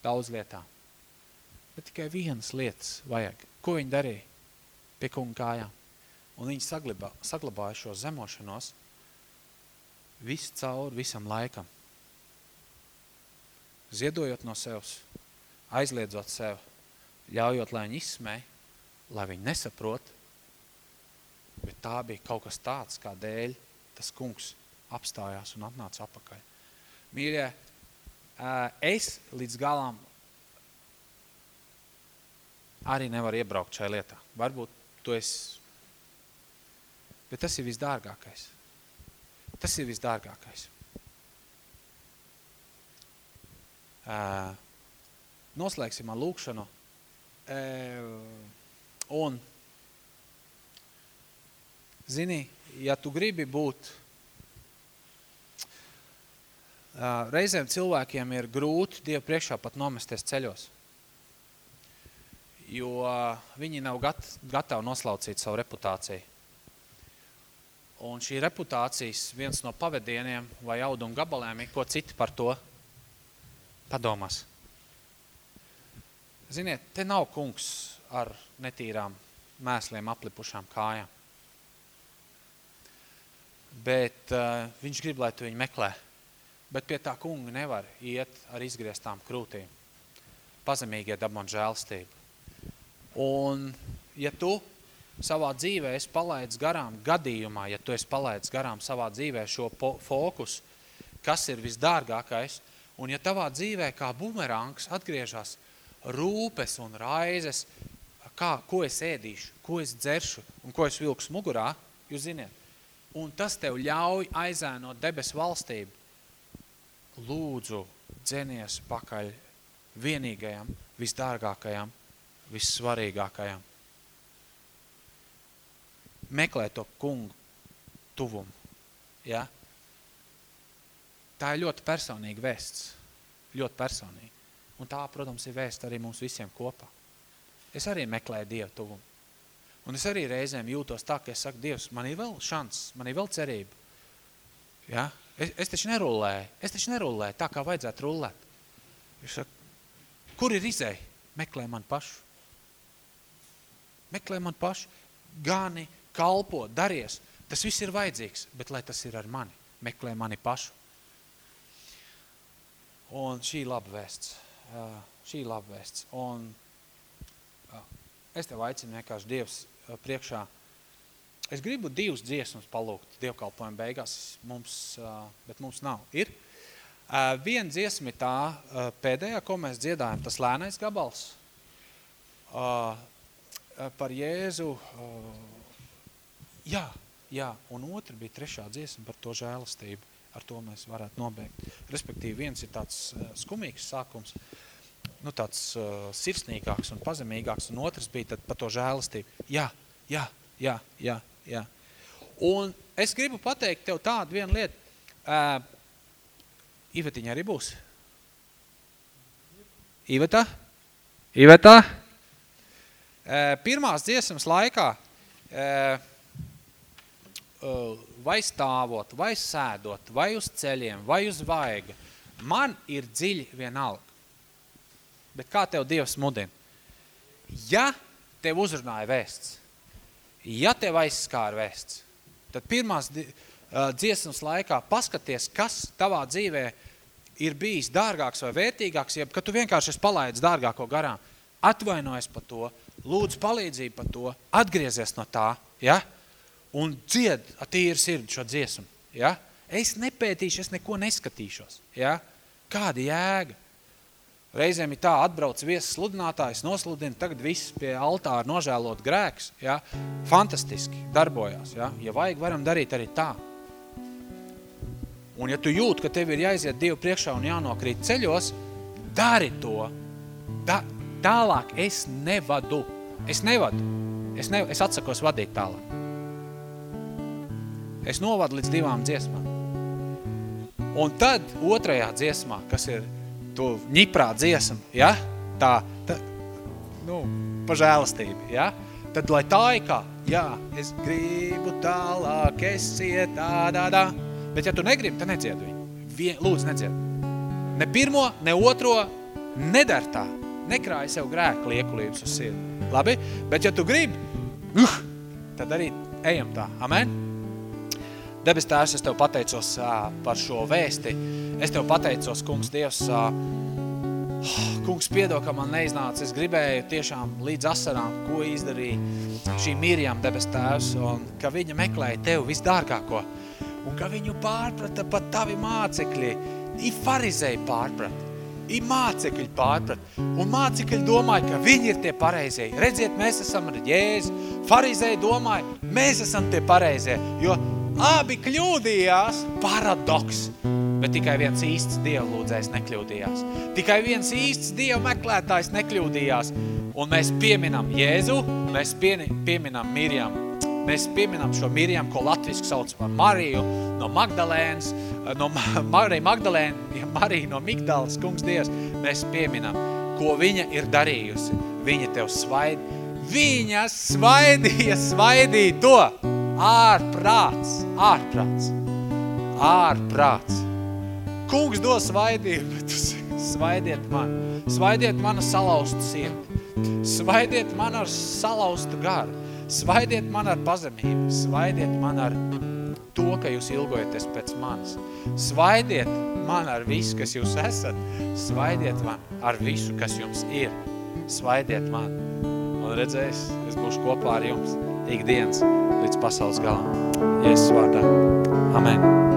daudz lietām. Bet tikai vienas lietas vajag. Ko viņi darīja? Pie kunga kājām. Un viņi saglabā, saglabāja šo zemošanos visu cauri visam laikam. Ziedojot no sevs, aizliedzot sev, ļaujot, lai viņi izsmē, lai viņi nesaprot, bet tā bija kaut kas tāds, kā dēļ tas kungs apstājās un atnāca apakaļ. Mīļie, es līdz galam arī nevaru iebraukt šajā lietā. Varbūt tu esi, bet tas ir visdārgākais. Tas ir visdārgākais. Uh, noslēgsim ar lūkšanu. Uh, un, zini, ja tu gribi būt, uh, reizēm cilvēkiem ir grūti Dievu priekšā pat nomesties ceļos, jo viņi nav gat, gatavi noslaucīt savu reputāciju. Un šī reputācijas viens no pavadieniem vai audumu gabalēm ir, ko citi par to padomās. Ziniet, te nav kungs ar netīrām mēsliem aplipušām kājām. Bet uh, viņš grib, lai tu viņu meklē. Bet pie tā kunga nevar iet ar izgrieztām krūtīm. Pazemīgie dabman žēlstību. Un ja tu savā dzīvē esi palaidis garām gadījumā, ja tu esi palaidis garām savā dzīvē šo fokus, kas ir visdārgākais, un ja tavā dzīvē kā bumerangs atgriežas rūpes un raizes, kā, ko es ēdīšu, ko es dzeršu un ko es vilksu mugurā, jūs ziniet, un tas tev ļauj aizēnot debesu valstību, lūdzu dzenies pakaļ vienīgajam, visdārgākajam, vissvarīgākajam meklē to kungu tuvumu. Ja? Tā ir ļoti personīga vēsts. Ļoti personīga. Un tā, protams, ir vēsts arī mums visiem kopā. Es arī meklēju Dievu tuvumu. Un es arī reizēm jūtos tā, ka es saku, Dievs, man ir vēl šans, man ir vēl cerība. Ja? Es, es taču nerullēju, es taču nerullēju tā, kā vajadzētu rullēt. Viņš saka, kur ir izēja? Meklē man pašu. Meklē man pašu. Gani, kalpo, daries. Tas viss ir vajadzīgs, bet lai tas ir ar mani, meklē mani pašu. Un šī laba vēsts, šī laba vēsts. Un es tev aicinu vienkārši Dievs priekšā. Es gribu divas dziesmas palūgt dievkalpojumu beigās, mums, bet mums nav. Ir? Viena dziesma ir tā pēdējā, ko mēs dziedājam, tas lēnais gabals par Jēzu Jā, jā, un otra bija trešā dziesma par to žēlastību. Ar to mēs varētu nobeigt. Respektīvi, viens ir tāds uh, skumīgs sākums, nu tāds sirsnīgāks un pazemīgāks, un otrs bija tad par to žēlastību. Jā, jā, jā, jā, jā. Un es gribu pateikt tev tādu vienu lietu. Uh, Ivetiņa arī būs? Iveta? Iveta? Uh, pirmās dziesmas laikā uh, vai stāvot, vai sēdot, vai uz ceļiem, vai uz vaiga, man ir dziļi vienalga. Bet kā tev Dievs mudina? Ja tev uzrunāja vēsts, ja tev aizskāra vēsts, tad pirmās dziesmas laikā paskaties, kas tavā dzīvē ir bijis dārgāks vai vērtīgāks, ja kad tu vienkārši esi palaidis dārgāko garām, atvainojies par to, lūdzu palīdzību par to, atgriezies no tā, ja? un dzied ar tīru sirdi šo dziesmu. Ja? Es nepētīšu, es neko neskatīšos. Ja? Kāda jēga? Reizēm ir tā, atbrauc viesis sludinātājs, nosludina, tagad viss pie altāra nožēlot grēks. Ja? Fantastiski darbojās. Ja? ja vajag, varam darīt arī tā. Un ja tu jūt, ka tev ir jāiziet Dievu priekšā un jānokrīt ceļos, dari to. Da, tālāk es nevadu. Es nevadu. Es, ne, es atsakos vadīt tālāk. Es novadu līdz divām dziesmām. Un tad otrajā dziesmā, kas ir to ņiprā dziesma, ja? tā, tā nu, pažēlastība, ja? tad lai tā ir kā, jā, es gribu tālāk, es iet tā, tā, tā, bet ja tu negribi, tad nedzied viņu. Vien, lūdzu, nedzied. Ne pirmo, ne otro, nedar tā. Nekrāj sev grēku liekulības uz sirdi. Labi? Bet ja tu gribi, uh, tad arī ejam tā. Amen? Debes tēvs, es Tev pateicos uh, par šo vēsti. Es Tev pateicos, kungs, Dievs, uh, kungs, piedod, ka man neiznāca. Es gribēju tiešām līdz asarām, ko izdarīja šī Mirjam, debes tēvs, un ka viņa meklēja Tev visdārgāko, un ka viņu pārprata pat tavi mācekļi, i farizēji pārprata. I mācekļi pārprat. Un mācekļi domāja, ka viņi ir tie pareizie. Redziet, mēs esam ar Jēzu. Farizēji domāja, mēs esam tie pareizie. Jo Abi kļūdījās, paradoks, bet tikai viens īsts Dievu lūdzējs nekļūdījās. Tikai viens īsts Dievu meklētājs nekļūdījās. Un mēs pieminam Jēzu, mēs pieminam Mirjam. Mēs pieminam šo Mirjam, ko latviski sauc par Mariju, no Magdalēnas, no Marija Magdalēna, ja Marija no Migdalas, kungs Dievs, mēs pieminam, ko viņa ir darījusi. Viņa tev svaid, viņa svaidīja, svaidīja to, ārprāts, ārprāts, ārprāts. Kungs dos svaidību, bet svaidiet man, svaidiet manu salaustu sirdi, svaidiet man ar salaustu garu, svaidiet man ar pazemību, svaidiet man ar to, ka jūs ilgojaties pēc manis. Svaidiet man ar visu, kas jūs esat, svaidiet man ar visu, kas jums ir. Svaidiet man. Un redzēs, es būšu kopā ar jums ikdienas līdz pasaules galam. Jēzus vārdā. Amen.